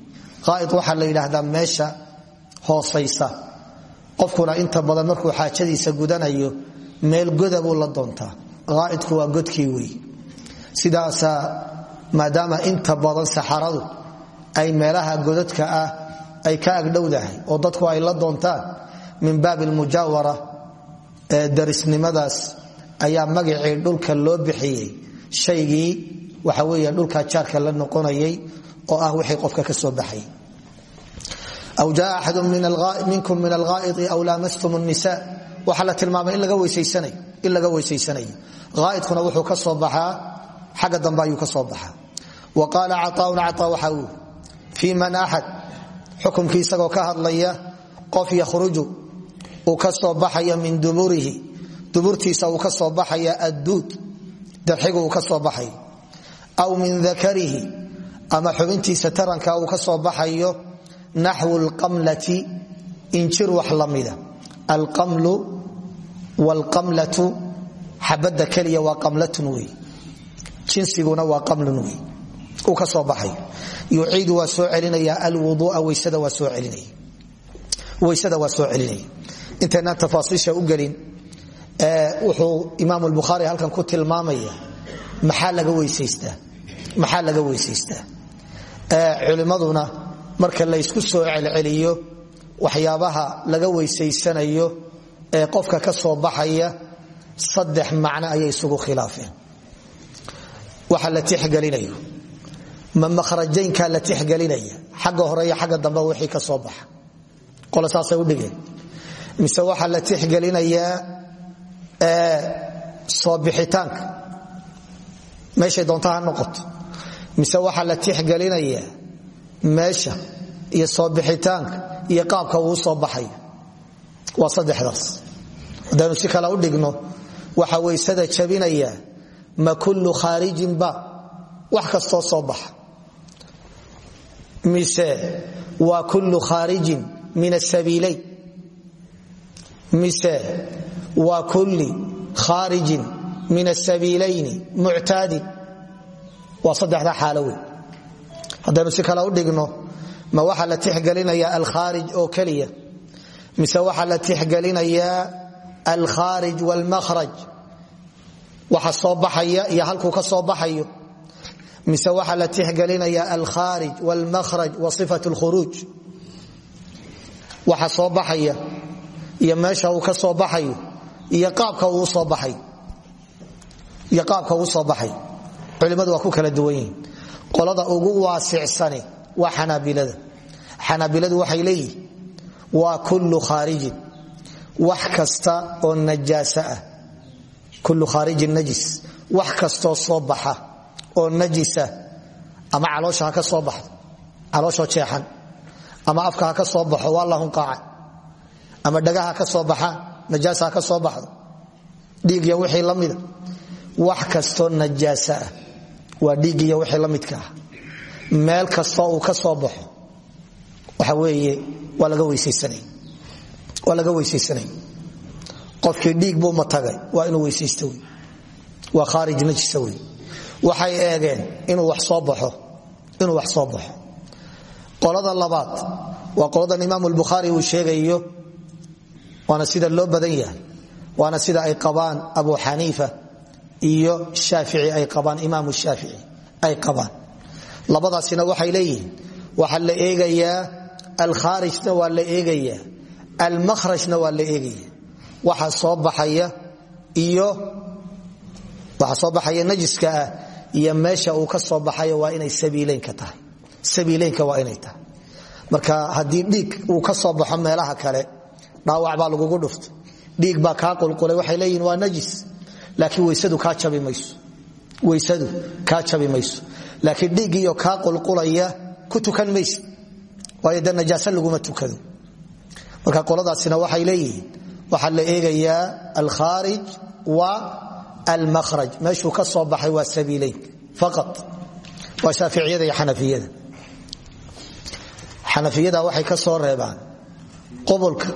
Aaid waxaa la yidhaahdaa meesha hoosaysa. Qofkuna inta badan markuu xaajadiisa gudanayo meel goda buu la doontaa. Aaidku waa godkii wey sidaasaa maadaama inta badan saxaradu ay meelaha godadka ah ay ka agdhowdahay oo dadku ay la doontaan min baabi almujaawara ee darisnimadaas ayaa magacii dhulka loo bixiyey. Shaygii waxa weeye dhulkaa jaarka la noqonayay oo ah wixii qofka ka soo baxay. Aw jaa axadu minkum min alghaa'idi aw laamastum nisa waxaa la tilmaamay in laga weysaysanayo aaidkuna wuxuu ka soo baxaa xagga dambe ayuu ka soo baxaa. Wa qaala caaaun caaa waxa uu man axad xukumkii isagoo ka hadlaya qof yakhruju uu ka soo baxaya min duburihi duburtiisa uu ka soo baxaya adduud darxigu uu ka soo baxayo aw min dakarihi ama xubintiisa taranka uu ka soo baxayo naxwu lqamlati injir wax lamida alqamlu wlqamlatu xabada keliya waa qamlatun wey jinsiguna waa qamlun wey uu ka soo baxayo yuciidu waa soo celinaya alwudua weysada waa soo celinaya intaynaan tafaasiisha u gelin wuxuu imaam bukhaari halkan ku tilmaamaya maxaa laga weysaystaa culimmaduna marka laysku soo celceliyo waxyaabaha laga weysaysanayo ee qofka ka soo baxaya saddex macno ayay isugu khilaafeen. Waxa la tixgelinayo. Ma makhrajaynkaa la tixgelinaya. Xagga hore iyo xagga dambe wixii ka soo baxa. Qole saasay udhigeen mise waxaa la tixgelinayaa soo bixitaanka. Meeshay doonta ha noqoto. Mise waxaa la tixgelinayaa meesha iyo soo bixitaanka iyo qaabka uu soo baxayo waa saddexdaas hadaynu si kale u dhigno waxa weysada jabinaya ma kullu khaarijin ba. Wax kastoo soo baxa. Mise waa kullu khaarijin min asabiilayn mise waa kulli khaarijin min asabiilayni muctaadin waa saddexda xaalo wey haddaynu si kale u dhigno ma waxaa la tixgelinaya alkhaarij oo keliya mise waxaa la tixgelinayaa alkhaarij wlmahraj waxa soo baxaya iyo halkuu ka soo baxayo. Mise waxaa la tixgelinaya alkhaarij wlmahraj wa ifat lkhuruuj waxa soo baxaya iyo meesha uu ka soo baxayo iyo qaabka uu soo baxay. Culimadu waa ku kala duwan waa kullu khaarijin wax kasta oo najaasa ah. Kullu khaarijin najis. Wax kastoo soo baxa oo najisa ama caloosha ha ka soo baxdo. Calooshoo jeexan. Ama afka ka soo baxo waa lahunqaaca ama dhagaha ka soo baxa najaasa ha ka soo baxdo. Dhiigya wixii la wax kastoo najaasa ah. Waa dhiigiya wixii la ah. Meel kastoo uu ka soo baxo. Waxa weeye waa laga weysaysanay. Qofkii dhiig buu matagay waa inuu weysaysta wey. Waa khaarij najisa wey. Waxay eegeen inuu wax soo baxo. Qolada labaad waa qoladan imaam lbukhaari uu sheegayo. Waana sida loo badan yahay. Waana sida ay qabaan abu xaniifa iyo shaafici ay qabaan imaam shaafici ay qabaan. Labadaasina waxay leeyihiin. Waxaa la eegayaa alkhaarijna waa la eegayaa almakhrajna waa la eegaya. Waxa soo baxaya najiska ah iyo meesha uu ka soo baxayo waa inay sabiileynka waa inay tahay. Marka haddii dhiig uu ka soo baxo meelaha kale dhaawac baa lagugu dhufto dhiig baa kaa qulqulay waxay leeyihiin waa najis. Laakiin weysadu kaa mayso. Weysadu kaa jabi mayso. Laakiin dhiiggiiyo kaa qulqulaya ku tukan mayse waayo dee najaase laguma tukado. Marka qoladaasina waxay leeyihiin waxaa la eegayaa alkhaarij wa almahraj meeshuu ka soo baxay waa faa waa shaaficiyada iyo xanafiyada. Xanafiyada waxay ka soo reebaan qobolka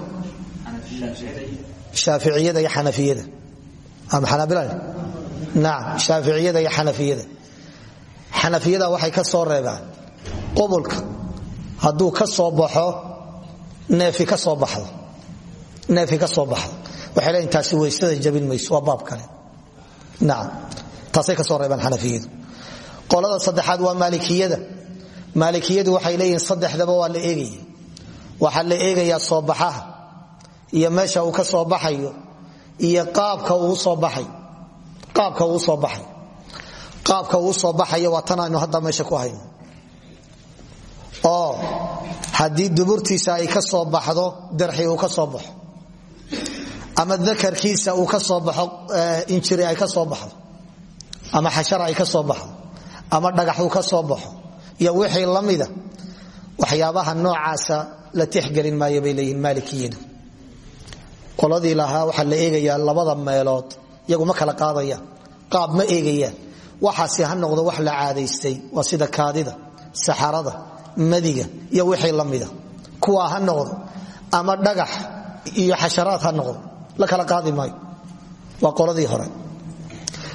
shaaficiyada iyo xanafiyada. Naam shaaficiyada iyo xanafiyada. Xanafiyada waxay ka soo reebaan qobolka hadduu ka soo baxo neefi ka soo baxdo. Waxay leeyiin taasi weysada jabin mayso waa baab kale. Naam. Taasay ka soo reebaan xanafiyadu qolada saddexaad waa maalikiyada. Maalikiyadu waxay leeyihiin saddexdaba waa la eegaya waxaa la eegayaa soo baxaha iyo meesha uu ka soo baxayo iyo qaabka uu soo baxay. Qaabka uu soo baxay. Qaabka uu soo baxayo waa tan aynu hadda meesha ku hayno oo haddii duburtiisa ay ka soo baxdo darxi uu ka soo baxo. Ama dakarkiisa uu ka soo baxo injiri ay ka soo baxdo. Ama xashara ay ka soo baxdo. Ama dhagax uu ka soo baxo. Iyo wixii la mida waxyaabaha noocaasa la tixgelin maayo bay leeyihiin maalikiyadu. Qoladii lahaa waxaa la eegayaa labada meelood iyagu ma kala qaadayaan qaab ma eegayaan. Waxaasi ha noqdo wax la caadaystay. Waa sida kaadida saxarada madiga iyo wixii la mida. Kuwaa ha noqdo ama dhagax iyo xasharaad ha noqdo la kala qaadi maayo. Waa qoladii hore.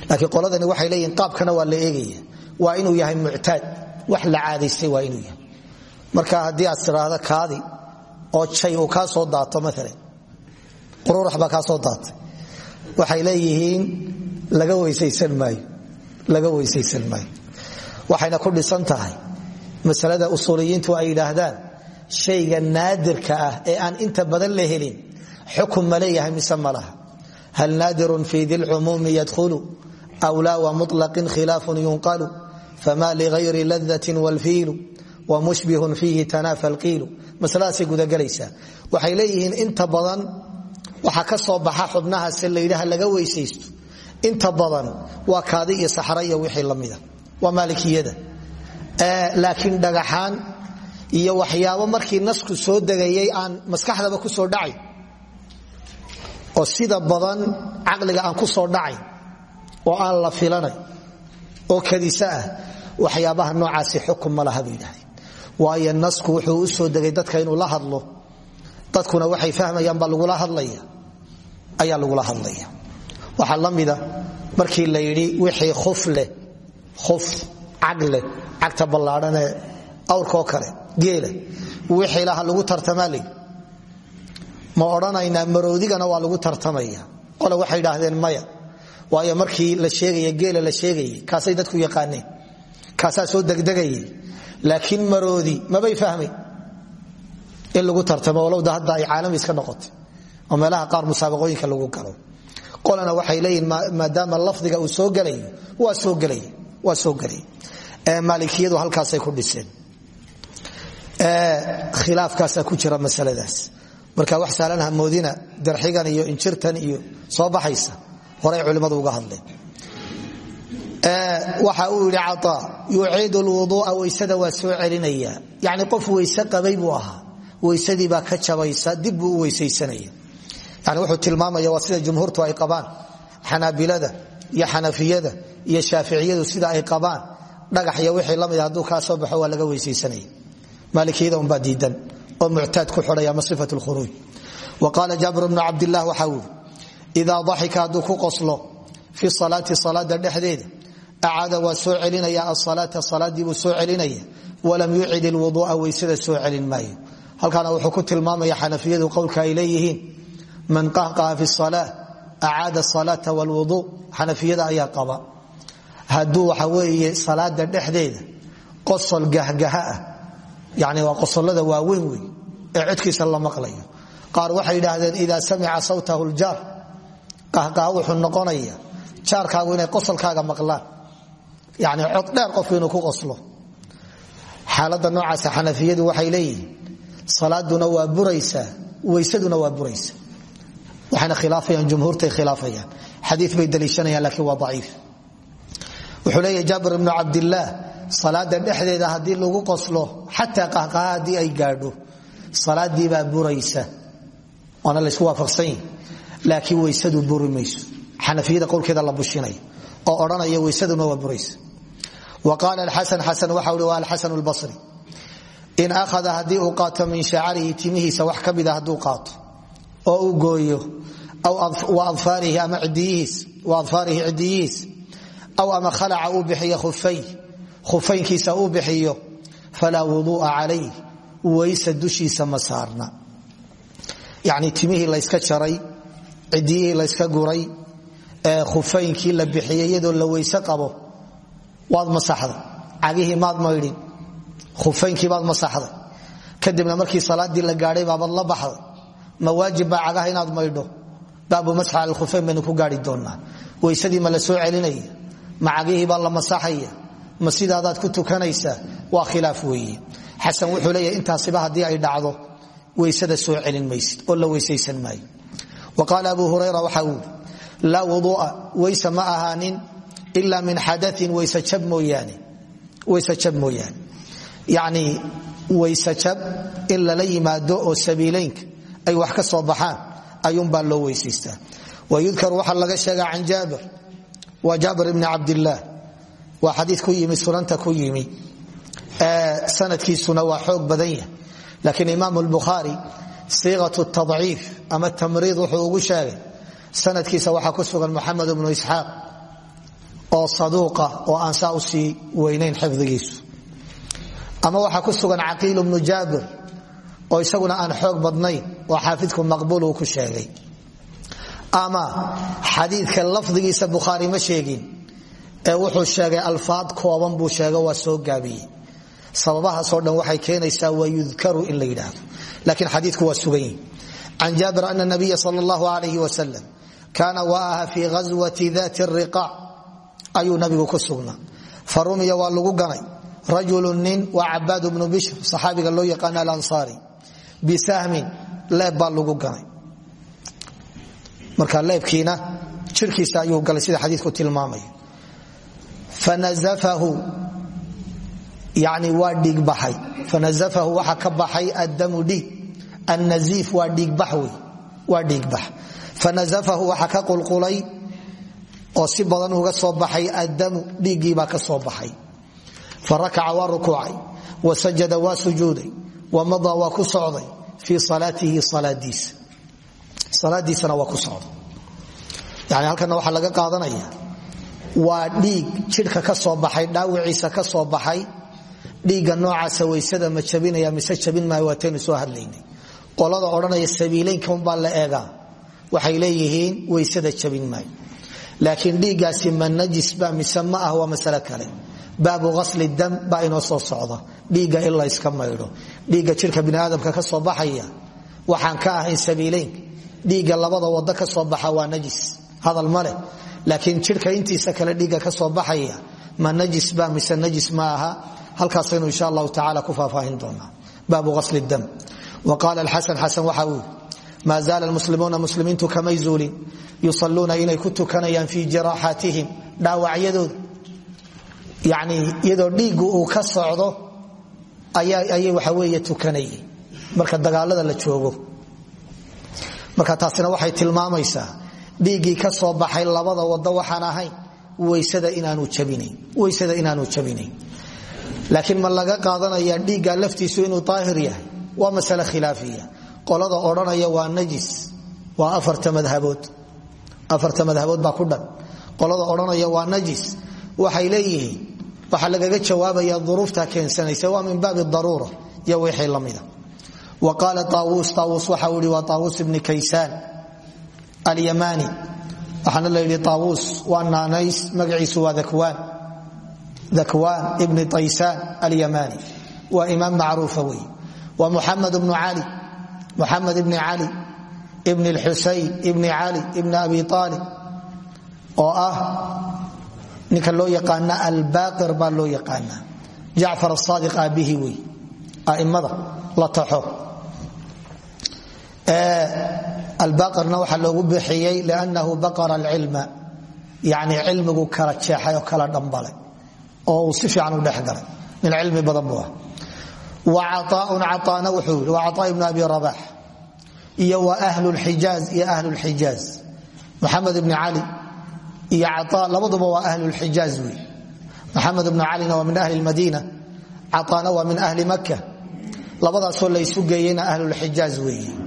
Laakiin qoladani waxay leeyihiin qaabkana waa la eegaya. Waa inuu yahay muctaad. Wax la caadaystay waa inuu yahay. Marka haddii aad kaadi oo jay uu kaa soo daato maalan qururax baa kaa soo daatay. Waxay leeyihiin laga weysaysan maayo. Laga weysaysan maayo. Waxayna ku dhisan tahay masalada usuuliyiintu ay yidhaahdaan shayga naadirka ah ee aan inta badan la helin xukun ma leeyahay mise ma laha? Hal naadirun fi di lcumuumi yadkhulu wlaa wamulaqin yunqalu fama ligayri ladatin wlfiilu wamushbihun fiihi tanaafa lqiilu masaladaasay gudagelaysaa waxay leeyihiin inta badan waxaa ka soo baxa xubnahaase layidhaha laga weysaysto inta badan waa kaadi iyo saxra iyo wixii lamida waa maalikiyada laakiin dhagaxaan iyo waxyaabo markii nasku soo degayay aan maskaxdaba ku soo dhacay oo sida badan caqliga aan ku soo dhacayn oo aan la filanay oo kadisa ah waxyaabaha noocaasi xukun ma laha bay waayo nasku wuxuu u soo degay dadka inuu la hadlo. Dadkuna waxay fahmayaan baa lagula hadlaya. Ayaa lagula hadlaya. Waxaa la markii la yidhi wixii khuf leh khuf cag leh cagta ballaadhanee awrkaoo kale geela wixii laha lagu tartamaa ley ma odhanaynaa maroodigana waa lagu tartamaya. Qole waxay idhaahdeen maya. Waayo markii la sheegaya geela la sheegayay kaasay dadku yaqaaneen. Kaasaa soo degdegayay. Laakiin maroodi mabay fahmay in lagu tartamo walowda hadda ay caalami iska noqotay. Oo meelaha qaar musaabaqooyinka lagu galo. Qolana waxay leeyihiin maadaama lafdiga uu soo gelayo waa soo gelay waa soo gelay maalikiyadu halkaasay ku dhiseen. Khilaafkaasaa ku jira masaladaas. Marka wax saalan hamoodina darxigan iyo injirtan iyo soo baxaysa horay culimmadu uga hadleen. Waxa uu yidhi caaa yuciidu lwuduua weysada waa soo celinaya yani qof weyse qabay buu ahaa. Ka jabaysa dib u weysaysanaya yani wuxuu tilmaamaya waa jumhuurtu ay qabaan. Xanaabilada iyo xanafiyada iyo shaaficiyadu sida ay qabaan dhagax iyo wixii la mid hadduu kaa soo baxo waa laga weysaysanaya maalikiyada unbaa diidan oo muctaad ku xidhay ama sifat lkhuruuj wa qaala jaabir bnu cabdilah waxa uu idaa daxika hadduu ku qoslo fi salaati salaada dhexdeeda acaada waa soo celinaya asalaata salaadiibuu soo celinaya walam yucid ilwuduua weysada soo celin maayo. Halkaana wuxuu ku tilmaamaya xanafiyadu qowlka ay leeyihiin man qahqaha fi sala acaada salaata wlwudu xanafiyada ayaa qaba hadduu waxa weeye salaada dhexdeeda qosol gahgaha ah yani waa qosolada waaweyn wey ee codkiisa la maqlayo. Qaar waxay yidhaahdeen ida samica sawtahu ljaar qahqaha wuxuu noqonaya jaarkaagu inay qosolkaaga maqlaan. Yani cod dheer qofku inuu ku qoslo. Xaalada noocaasa xanafiyadu waxay leeyihiin salaaduna waa buraysaa weysaduna waa buraysa waxayna khilaafayaan jumhuurtay khilaafayaan. Xadii bay daliishanayaan laakiin waa aciif wuxuu leeyahy jaabir ibnu cabdilaah salaada dhexdeeda haddii lagu qoslo xataa qahqaha haddii ay gaadho salaadiibaa buraysa. Waana laysku waafaqsan yihi laakiin weysadu buri mayso. Xanafiyada la bushinayo oo odhanaya weysaduna waa buraysa. Wa qaala alxasan xasan waxa uhi waa alxasan lbasri in akhada haddii uu qaato min shacarihi timihiisa wax ka mida hadduu qaato oo uu gooyo ama adfaarihi cidiyihiis aw ama khalaca uu bixiyo khufay khufaynkiisa uu bixiyo falaa wuduu'a calayh weysa dushiisa ma saarna yacni timihii layska jaray cidiyihii layska guray ee khufaynkii la bixiyey iyadoo la weyse qabo waad masaxday cagihii maad maydhin khufaynkii baad masaxday kadibna markii salaadii la gaadhay baabad la baxday ma waajib baa cagaha inaad maydho baabu masxa al khufayn baynu ma cagihii baa la masaxaya. Ma sidaadaad ku tukanaysaa waa khilaaf weeye. Xasan wuxuu leeyahay intaasiba haddii ay dhacdo weysada soo celin maysid oo la weysaysan maayo. Wa abu hurayra waxa uu yidhi laa wuduu'a weyse ma ahaanin ila min xadain weysejab mooyaane. Yacnii weysejab in lala yimaado oo sabiilaynka ay wax ka soo baxaan ayuunbaa loo weysaystaa. Wayudkar waxaa laga sheegaa can jaabir waa jaabir ibni cabdillaah waa xadii ku yimi sunanta ku yimi. Sanadkiisuna waa xoog badan yahay. Laakiin imaam lbukhaari siiqat tadciif ama tamriid wuxuu sheegay sanadkiisa waxaa ku sugan muxamed bnu isxaaq oo saduuqa oo aan weynayn xifdigiisu. Ama waxaa ku sugan caqiil bnu jaabir oo isaguna aan xoog badnayn oo xaafidku maqbuul uu ku sheegay ama xadiidka lafdigiisa bukhaari ma sheegin ee wuxuu sheegay alfaad kooban buu sheega waa soo gaabiyey. Sababahaasoo dhan waxay keenaysaa wayudkaru in la yidhaahdo laakiin xadiidku waa sugan yihi can jaabir ana nabiya sal allahu alayh wasalam kaana waaha fii ghaswati dati riqaac ayuu nabigu ku sugnaa. Fa rumiya waa lagu ganay rajulu nin waa cabaad bnu bishr saxaabiga loo yaqaana alansaari. Bisahmin leeb baa lagu ganay marka leebkiina jirkiisa ayuu galay sida xadiiku tilmaamay. Fanazafahu yani waa dhiigbaxay fanazafahu waxa ka baxay addamu dhiig. Annaziif waa dhiigbax wey. Waa fanazafahu waxa ka qulqulay oo si badan uga soo baxay addamu dhiiggiibaa ka soo baxay. Fa rakaca waa rukuucay. Wa sajada waa sujuuday. Wa madaa waa ku socday. Fii salaatihi salaadiisa salaadiisana waa ku socda yani halkana waxaa laga qaadanaya waa dhiig jidhka ka soo baxay dhaawiciisa ka soo baxay dhiigga noocaasa weysada ma jabinaya mise jabin maayo waataynu soo hadlaynay. Qolada odhanaya sabiileynka unbaa la eegaa. Waxay leeyihiin weysada jabin maayo. Laakiin dhiiggaasi ma najis ba mise ma ah waa masale kale. Baabu asli dam baa inoo soo socda. Dhiigga in layska maydho. Dhiigga jirka biniaadamka ka soo baxaya. Waxaan ka ahayn sabiileynka dhiigga labada wado ka soo baxa waa najis. Hadal ma leh laakiin jirka intiisa kale dhiigga ka soo baxaya ma najis ba mise najis ma aha. Halkaasaynu insha allahu tacala ku faahfaahin doonaa. Baabu asli dam. Wa qaala alxasan xasan waxa uu maa zaala lmuslimuuna muslimiintu kamay zuulin yusaluuna inay ku tukanayaan fii jaraaxaatihim. Dhaawacyadooda yani iyadoo dhiiggu uu ka socdo ayay waxa weeye tukanayeen. Marka dagaalada la joogo marka taasina waxay tilmaamaysaa. Dhiiggii ka soo baxay labada wado waxaan ahayn weysada inaanu jabinayn laakiin ma laga qaadanaya dhiigga laftiisu inuu aahir yahay? Waa masale khilaafiya. Qolada odhanaya waa najis waa afarta madhabood. Baa ku dhan. Qolada odhanaya waa najis. Waxay leeyihiin waxaa lagaga jawaabaya duruufta keensanaysa waa min baabi daruura iyo lamida qaala aawuus aawuus waxa ihi waa aawuus ibni kaysaan alyamani. Waxaana la yidhi aawuus waa naanays magaciisu waa dakwaan ibni taysaan alyamani. Waa imaam macruufa wey wa muxamed bnu cali muxamed ibni cali ibni lxusayn ibni cali ibni abi aalib oo ah ninka loo yaqaana albaqir baa loo yaqaana. Jacfar asaadiq aabihi wey aimada la taxo albaqirna waxaa loogu bixiyey liannahu baqara alcilma yani cilmigu kala jeexay oo kala dhambalay oo uu si fiican u dhexgalay nin cilmi badan buu ah wa caaaun caaana wuxuu yii waa caaa ibnu abi rabax iyo wa ahlu lxijaaz iyo ahlu lxijaaz maxamed ibni cali iyo caa labaduba waa ahlulxijaaz wey. Maxamed ibnu calina waa min ahli lmadiina caaana waa min ahli maka labadaasoo la ysu geeyeyna ahlulxijaaz weeye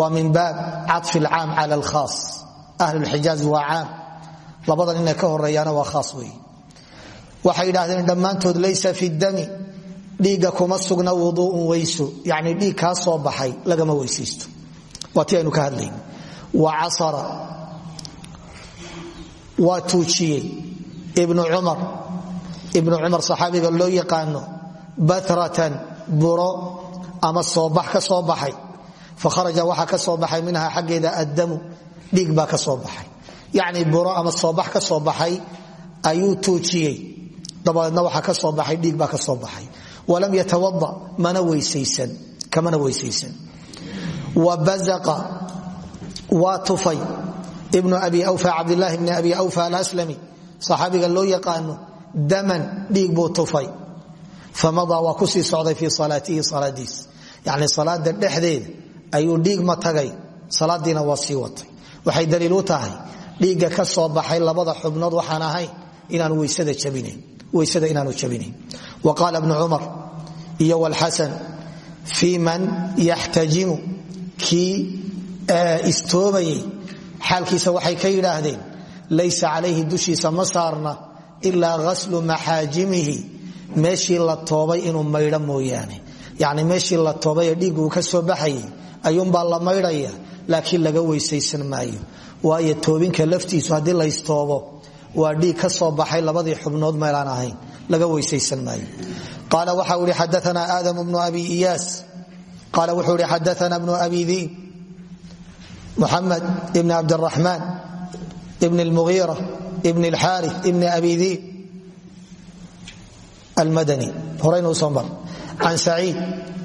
waa min baab cafi lcaam cala alkhaas. Ahlulxijaaz waa caam. Labadan inay ka horeeyaana waa khaas weeye waxay yidhaahdeen dhammaantood laysa fi dami. Dhiigga kuma sugna wuduuun weyso yani dhiig kaa soo baxay lagama weysaysto waa ti aynu ka hadlayn. Wa casara. Waa tuujiyey. Ibnu cumar. Ibnu cumar buro ama soobax ka soo baxay fakharaja waxaa ka soo baxay minha xaggeeda addamu dhiig baa ka soo baxay. Yacni buro ama soobax ka soo baxay ayuu tuujiyey dabadeedna waxaa ka soo baxay dhiig baa ka soo baxay. Walam yatawada mana weysaysan kamana weysaysan. Wa bazaqa waa tufay. Ibnu abi awfa cabdilaahi bni abi awfa alaslami saxaabiga loo yaqaano daman dhiig buu ayuu dhiig ma tagay. Salaadiina waa sii watay. Waxay daliil u tahay dhiigga ka soo baxay labada xubnood waxaan ahayn inaan weysada inaanu jabinayn wa qaala bnu cumar iyo wlxasan fii man yaxtajimu kii istoobayay xaalkiisa waxay ka yidhaahdeen laysa calayhi dushiisa ma saarna ilaa ghaslu maxaajimihi meeshii la toobay inuu maydho mooyaane. Yani meeshii la toobay ee dhiiggu ka soo baxayay ayuumbaa la maydhaya laakiin laga weysaysan maayo. Waayo toobinka laftiisu haddii laystoobo waa dhiig ka soo baxay labadii xubnood meelaan ahayn. Laga weysaysan maayo. Qaala waxa ui xadaana aadam bnu abi iyaas. Qaala wuxuu ihi xadaana bnu abi diib muxamed ibn cabdiraxmaan ibn lmugiira ibn alxaari ibn abi diib almadani. Horaynu soo mar can saciid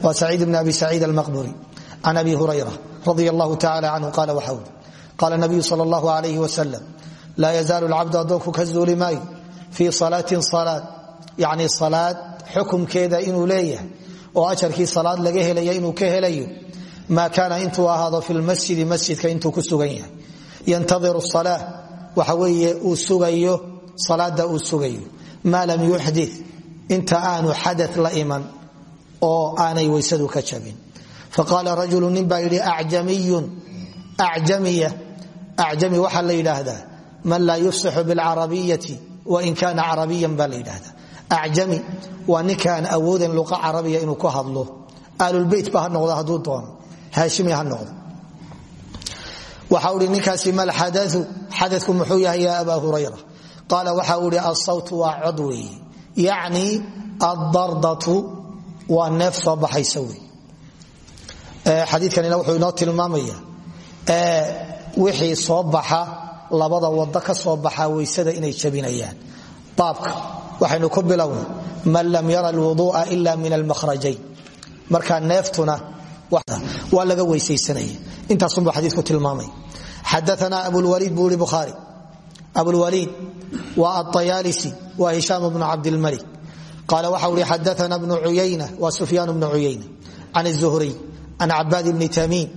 wa saciid ibn abi saciid can abi hurayra radi allahu tacala canhu qala waxa ui qaala nabiyu sal allahu alayh wasalam laa yazaalu lcabdu addoonku ka zuuli maayo fii salaatin salaad yani salaad xukumkeeda inuu leeyahay oo ajarkii salaad laga helaya inuu ka helayo maa kaana intuu ahaado fi lmasjidi masjidka intuu ku sugan yahay yantadiru salaa waxa weeye uu sugayo salaada uu sugayo maa lam yuxdi inta aanu xada la iman oo aanay weysadu ka jabin faqaala rajulu nin baa yidhi acjamiyun. Acjamiya. Acjami waxaa la yidhaahdaa. Man laa yufsixu bilcarabiyati wain kaana carabiyan baa la yidhahdaa acjami waa ninka aan awoodan luqa carabiya inuu ku hadlo. Aalulbeyt ba ha noqdo hadduu doono. Haashimi ha noqdo. Waxa uhi ninkaasi mal xadau xadadku muxuu yahay ya abaa hurayra. Qaala waxa uu ihi alsawtu waa cod weeye yacni addardatu waa neef soo baxaysa wey xadiikanina wuxuu inoo tilmaamaya wixii soo baxa labada wado ka soo baxa weysada inay jabinayaan. Baabka waxaynu ku bilowna man lam yara alwuduu'a ila min almakhrajayn. Marka neeftuna waa laga weysaysanaya. Intaasunbu xadiiku tilmaamay. Xadaana abulwaliid buu i bukhaari. Abulwaliid waa aayaalisi waa hishaam bnu cabdilmalik qaala waxa ui xadaana bnu uyayna waa sufyaan bnu cuyayna can الzuhriy an cabaad ibni tamiim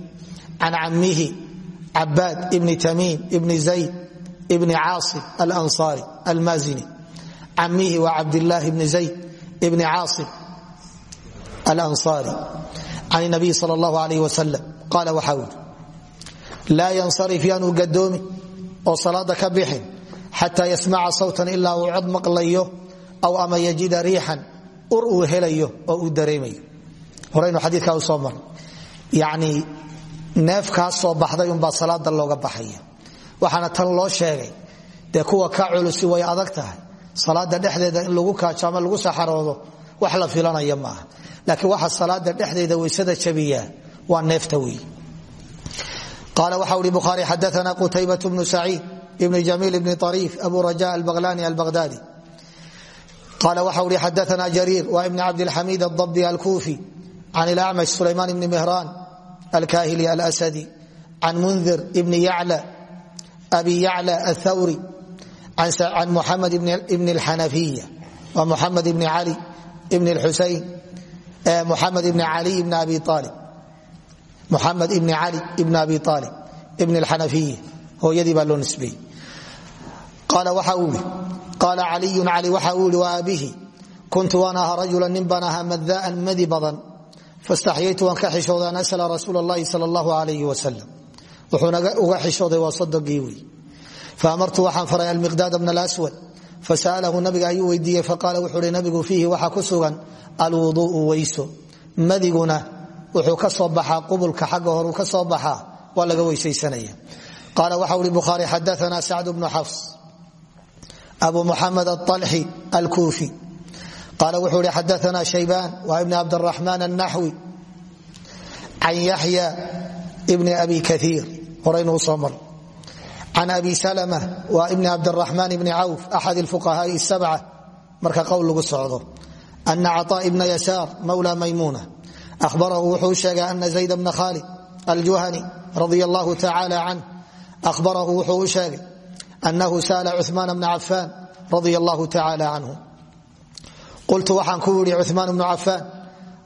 can camihi cabaad ibni tamiim ibni zayd ibni caasim alansaari almaazini camihi waa cabdilaahi ibni zayd ibni caasim alansaari can nabiy sal allahu alayh wasalam qaala waxaa wuri laa yansarif yaanu gadoomi oo salaada ka bixin xataa yasmaca sawtan ilaa uu cod maqlayo aw ama yajida riixan ur uu helayo oo uu dareemayo horaynu xadiikaasoo mar yacnii neefkaa soo baxday umbaa salaada looga baxaya. Waxaana tan loo sheegay dee kuwa ka culusi way adag tahay. Salaada dhexdeeda in lagu kaajo ama lagu saxaroodo wax la filanaya maaha laakiin waxa salaada dhexdeeda weysada jabiya waa neefta wey qaala waxa ui bukhaari xadaana qutaybat bnu saciid ibn jamiil ibni ariif abu raja albaqlani albaqhdadi qaala waxa ui xadaana jariir wa ibn cabdilxamiid adabi alkufi can ilacmash sulaymaan ibni mihran alkahili alsadi can mundir ibni yacla abi yacla athawri can muxamed ibni alxanafiya wa muxamed ibni cali ibni lxusayn muxamed ibni cali ibni abi aalib muxamed ibni cali ibn abi aalib ibn alxanafiya hooyadii baa loo nisbeeyey qaala waxa uu ihi qaala caliyun cali waxa uu ihi wa aabihi kuntu waan ahaa rajula nin baan ahaa madaan madi badan fastaxyaytu waan ka xishooday an asla rasuul lahi sal allahu alayhi wasalam wuxuuuga xishooday waa sodogii wey faamartu waxaan faray almiqdaad bna alaswad fasaalahu nabiga ayuu weydiiyey faqaala wuxuuhi nabigu fiihi waxaa ku sugan alwuduuu weyso madiguna wuxuu ka soo baxaa qubulka xagga horuu ka soo baxaa waa laga weysaysanaya qaala waxa ui bukhaari xadaana sacd bnu xafs abu muxamed aalxi alkuufi qaal wuxuu hi xadaana shaybaan waa ibni cabdiraxmaan annaxwi can yaxya bni abi kaiir horaynuu soo mar. Can abi salm waa ibni cabdiraxmaan ibni cawf axad fuqahaai sabca marka qowl lagu socdo. Ana caطaa ibna yasaar mawla maymuuna. Ahbarahu wuxuu sheegay ana zayd bna khaalid aljuhani radia allahu tacaala canh ahbarahu wuxuu u sheegay anahu sa'la cuثmaan bna cafaan radia allahu tacaala canhu qultu waxaan ku yidhi cumaan bnu cafaan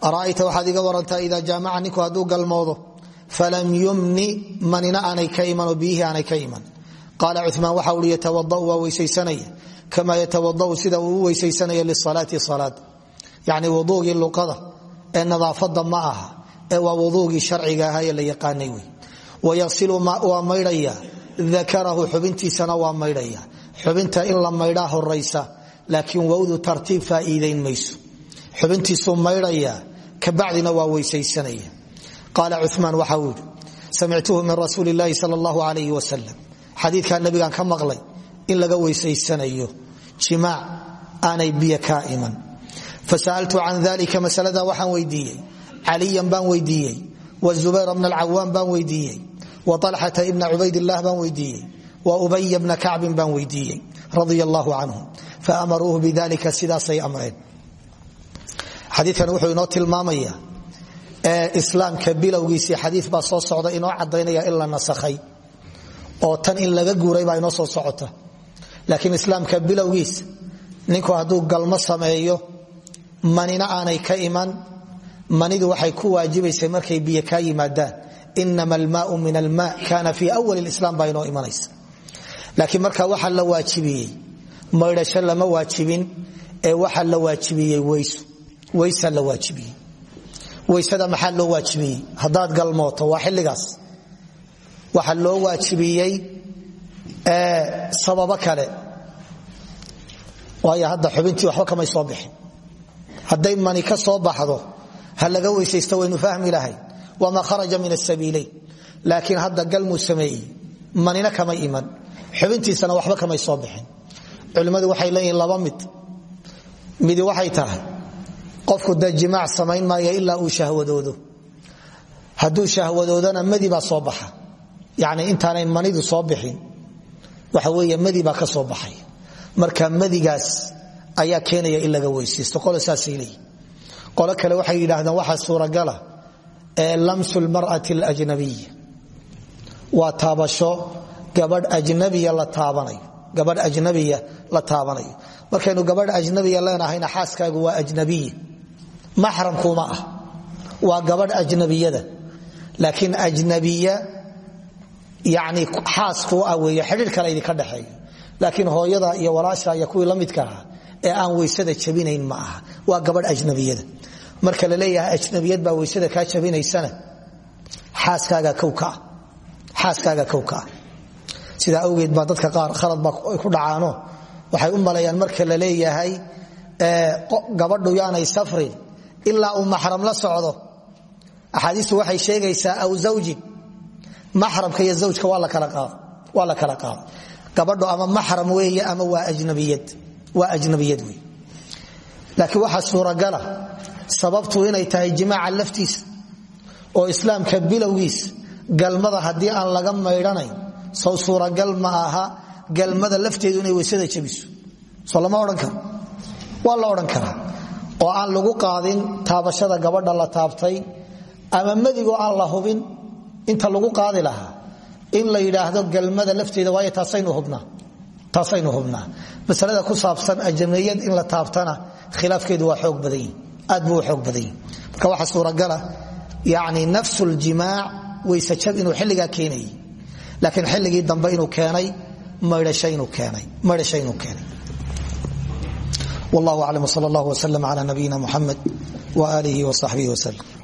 ara'ayta waxaad iga warantaa ida jaamaca ninku hadduu galmoodo? Falam yumni manina aanay ka iman oo biyihii aanay ka iman. Qaala cumaan waxa ui yatawadau waa weysaysanaya kama yatawadau sida uu u weysaysanaya lisalaati salaad. Yacni wuduugii luqada ee nadaafada ma aha ee waa wuduugii sharciga ahaa ee la yaqaanay wey laakiin wowdu tartiib faaiidayn mayso. Xubintiisuu maydhaya kabacdina waa weysaysanaya. Qaala cumaan waxa uu yidhi samictuhu min rasuuli illaahi sal allahu alayh wasalam xadiikaa nabigaan ka maqlay in laga weysaysanayo jimaac aanay biyo kaa iman. Fasa'altu can dalika masalada waxaan weydiiyey. Caliyan baan weydiiyey. Wazubayr bna alcawaan baan weydiiyey. Wa alxata ibna cubaydillaah baan weydiiyey. Wa ubaya bna kacbin baan weydiiyey radia allahu faamaruuhu bidalika sidaasay amreen xadiikan wuxuu inoo tilmaamaya islaamka bilowgiisii xadii baa soo socda inoo cadaynaya in la nasakhay oo tan in laga guuray baa inoo soo socota laakiin islaamka bilowgiisa ninku hadduu galmo sameeyo manina aanay ka iman manidu waxay ku waajibaysay markay biyo kaa yimaadaan inama almaau min alma kana fii awal islaam baa inoo imanaysa laakiin maydhasho lama waajibin ee waxaa la waajibiyey weyso weysaa la waajibiyey. Weysada maxaa loo waajibiyey? Haddaad galmooto waa xilligaas. Waxaa loo waajibiyey sababo kale. Waayo hadda xubintii waxba kamay soo bixin. Hadday mani ka soo baxdo ha laga weysaysto waynu fahmi lahayn. Wamaa kharaja min asabiilayn laakiin hadda galmuu sameeyey manina kama iman. Xubintiisana waxba kamay soo bixin culimmadu waxay leeyihiin laba mid. Midi waxay tahay qofku de jimaac samayn maayo ilaa uu shahwadoodo. Hadduu shahwadoodana madi soo baxa. Yacni intaanay manidu soo bixin waxa weeye madi ka soo baxay. Marka madigaas ayaa keenaya in laga weysaysto qolo saasay leeyihiin kale waxay yidhaahdeen waxaa suuragala ee lamsu lmar'ati alajnabiya waa taabasho gabadh ajnabiya la taabanayo gabadh ajnabiya la taabanayo. Markaynu gabadh ajnabiya leenahayna xaaskaagu waa ajnabiya maxramkuma ah. Waa gabadh ajnabiyada. Laakiin ajnabiya yani xaasku ah weeye xidhiir kale idinka dhexeeyo laakiin hooyada iyo walaasha iyo kuwii la midka ee aan weysada jabinayn ma aha. Waa gabadh ajnabiyada. Marka la leeyahay ajnabiyad baa weysada kaa jabinaysana xaaskaaga xaaskaaga kowkaa sidaa awgeed baa dadka qaar khalad baa ku dhacaano. Waxay u maleeyaan marka la leeyahay gabadhu yaanay safrin ilaa uu maxram la socdo. Axaadiistu waxay sheegaysaa aw zawjin. Maxramka iyo zawjka waa la kala qaado gabadhu ama maxram weeye ama waa ajnabiyad wey laakiin waxaa suuragala sababtu inay tahay jimaaca laftiisa oo islaamka bilowgiisa galmada haddii aan laga maydhanayn sow suuragal ma aha galmada lafteedu inay weysada jabiso soo lama odhan waa la odhan karaa. Oo aan lagu qaadin taabashada gabadha la taabtay ama madigoo aan la hubin inta lagu qaadi lahaa. In la yidhaahdo galmada lafteeda waayo taasaynu hubnaa. Masalada ku saabsan ajamiyad in la taabtana khilaafkeedu waa xoog badan aad buu xoog badan yihi marka waxaa suuragala yani nafsu ljimaac weysajab inuu xilligaa keenayay laakiin xilligii dambe inuu keenay maydhasho inuu keenay wallahu aclam sal allah wslm cla nabiyina muxamed waaalihi wasaxbihi wslm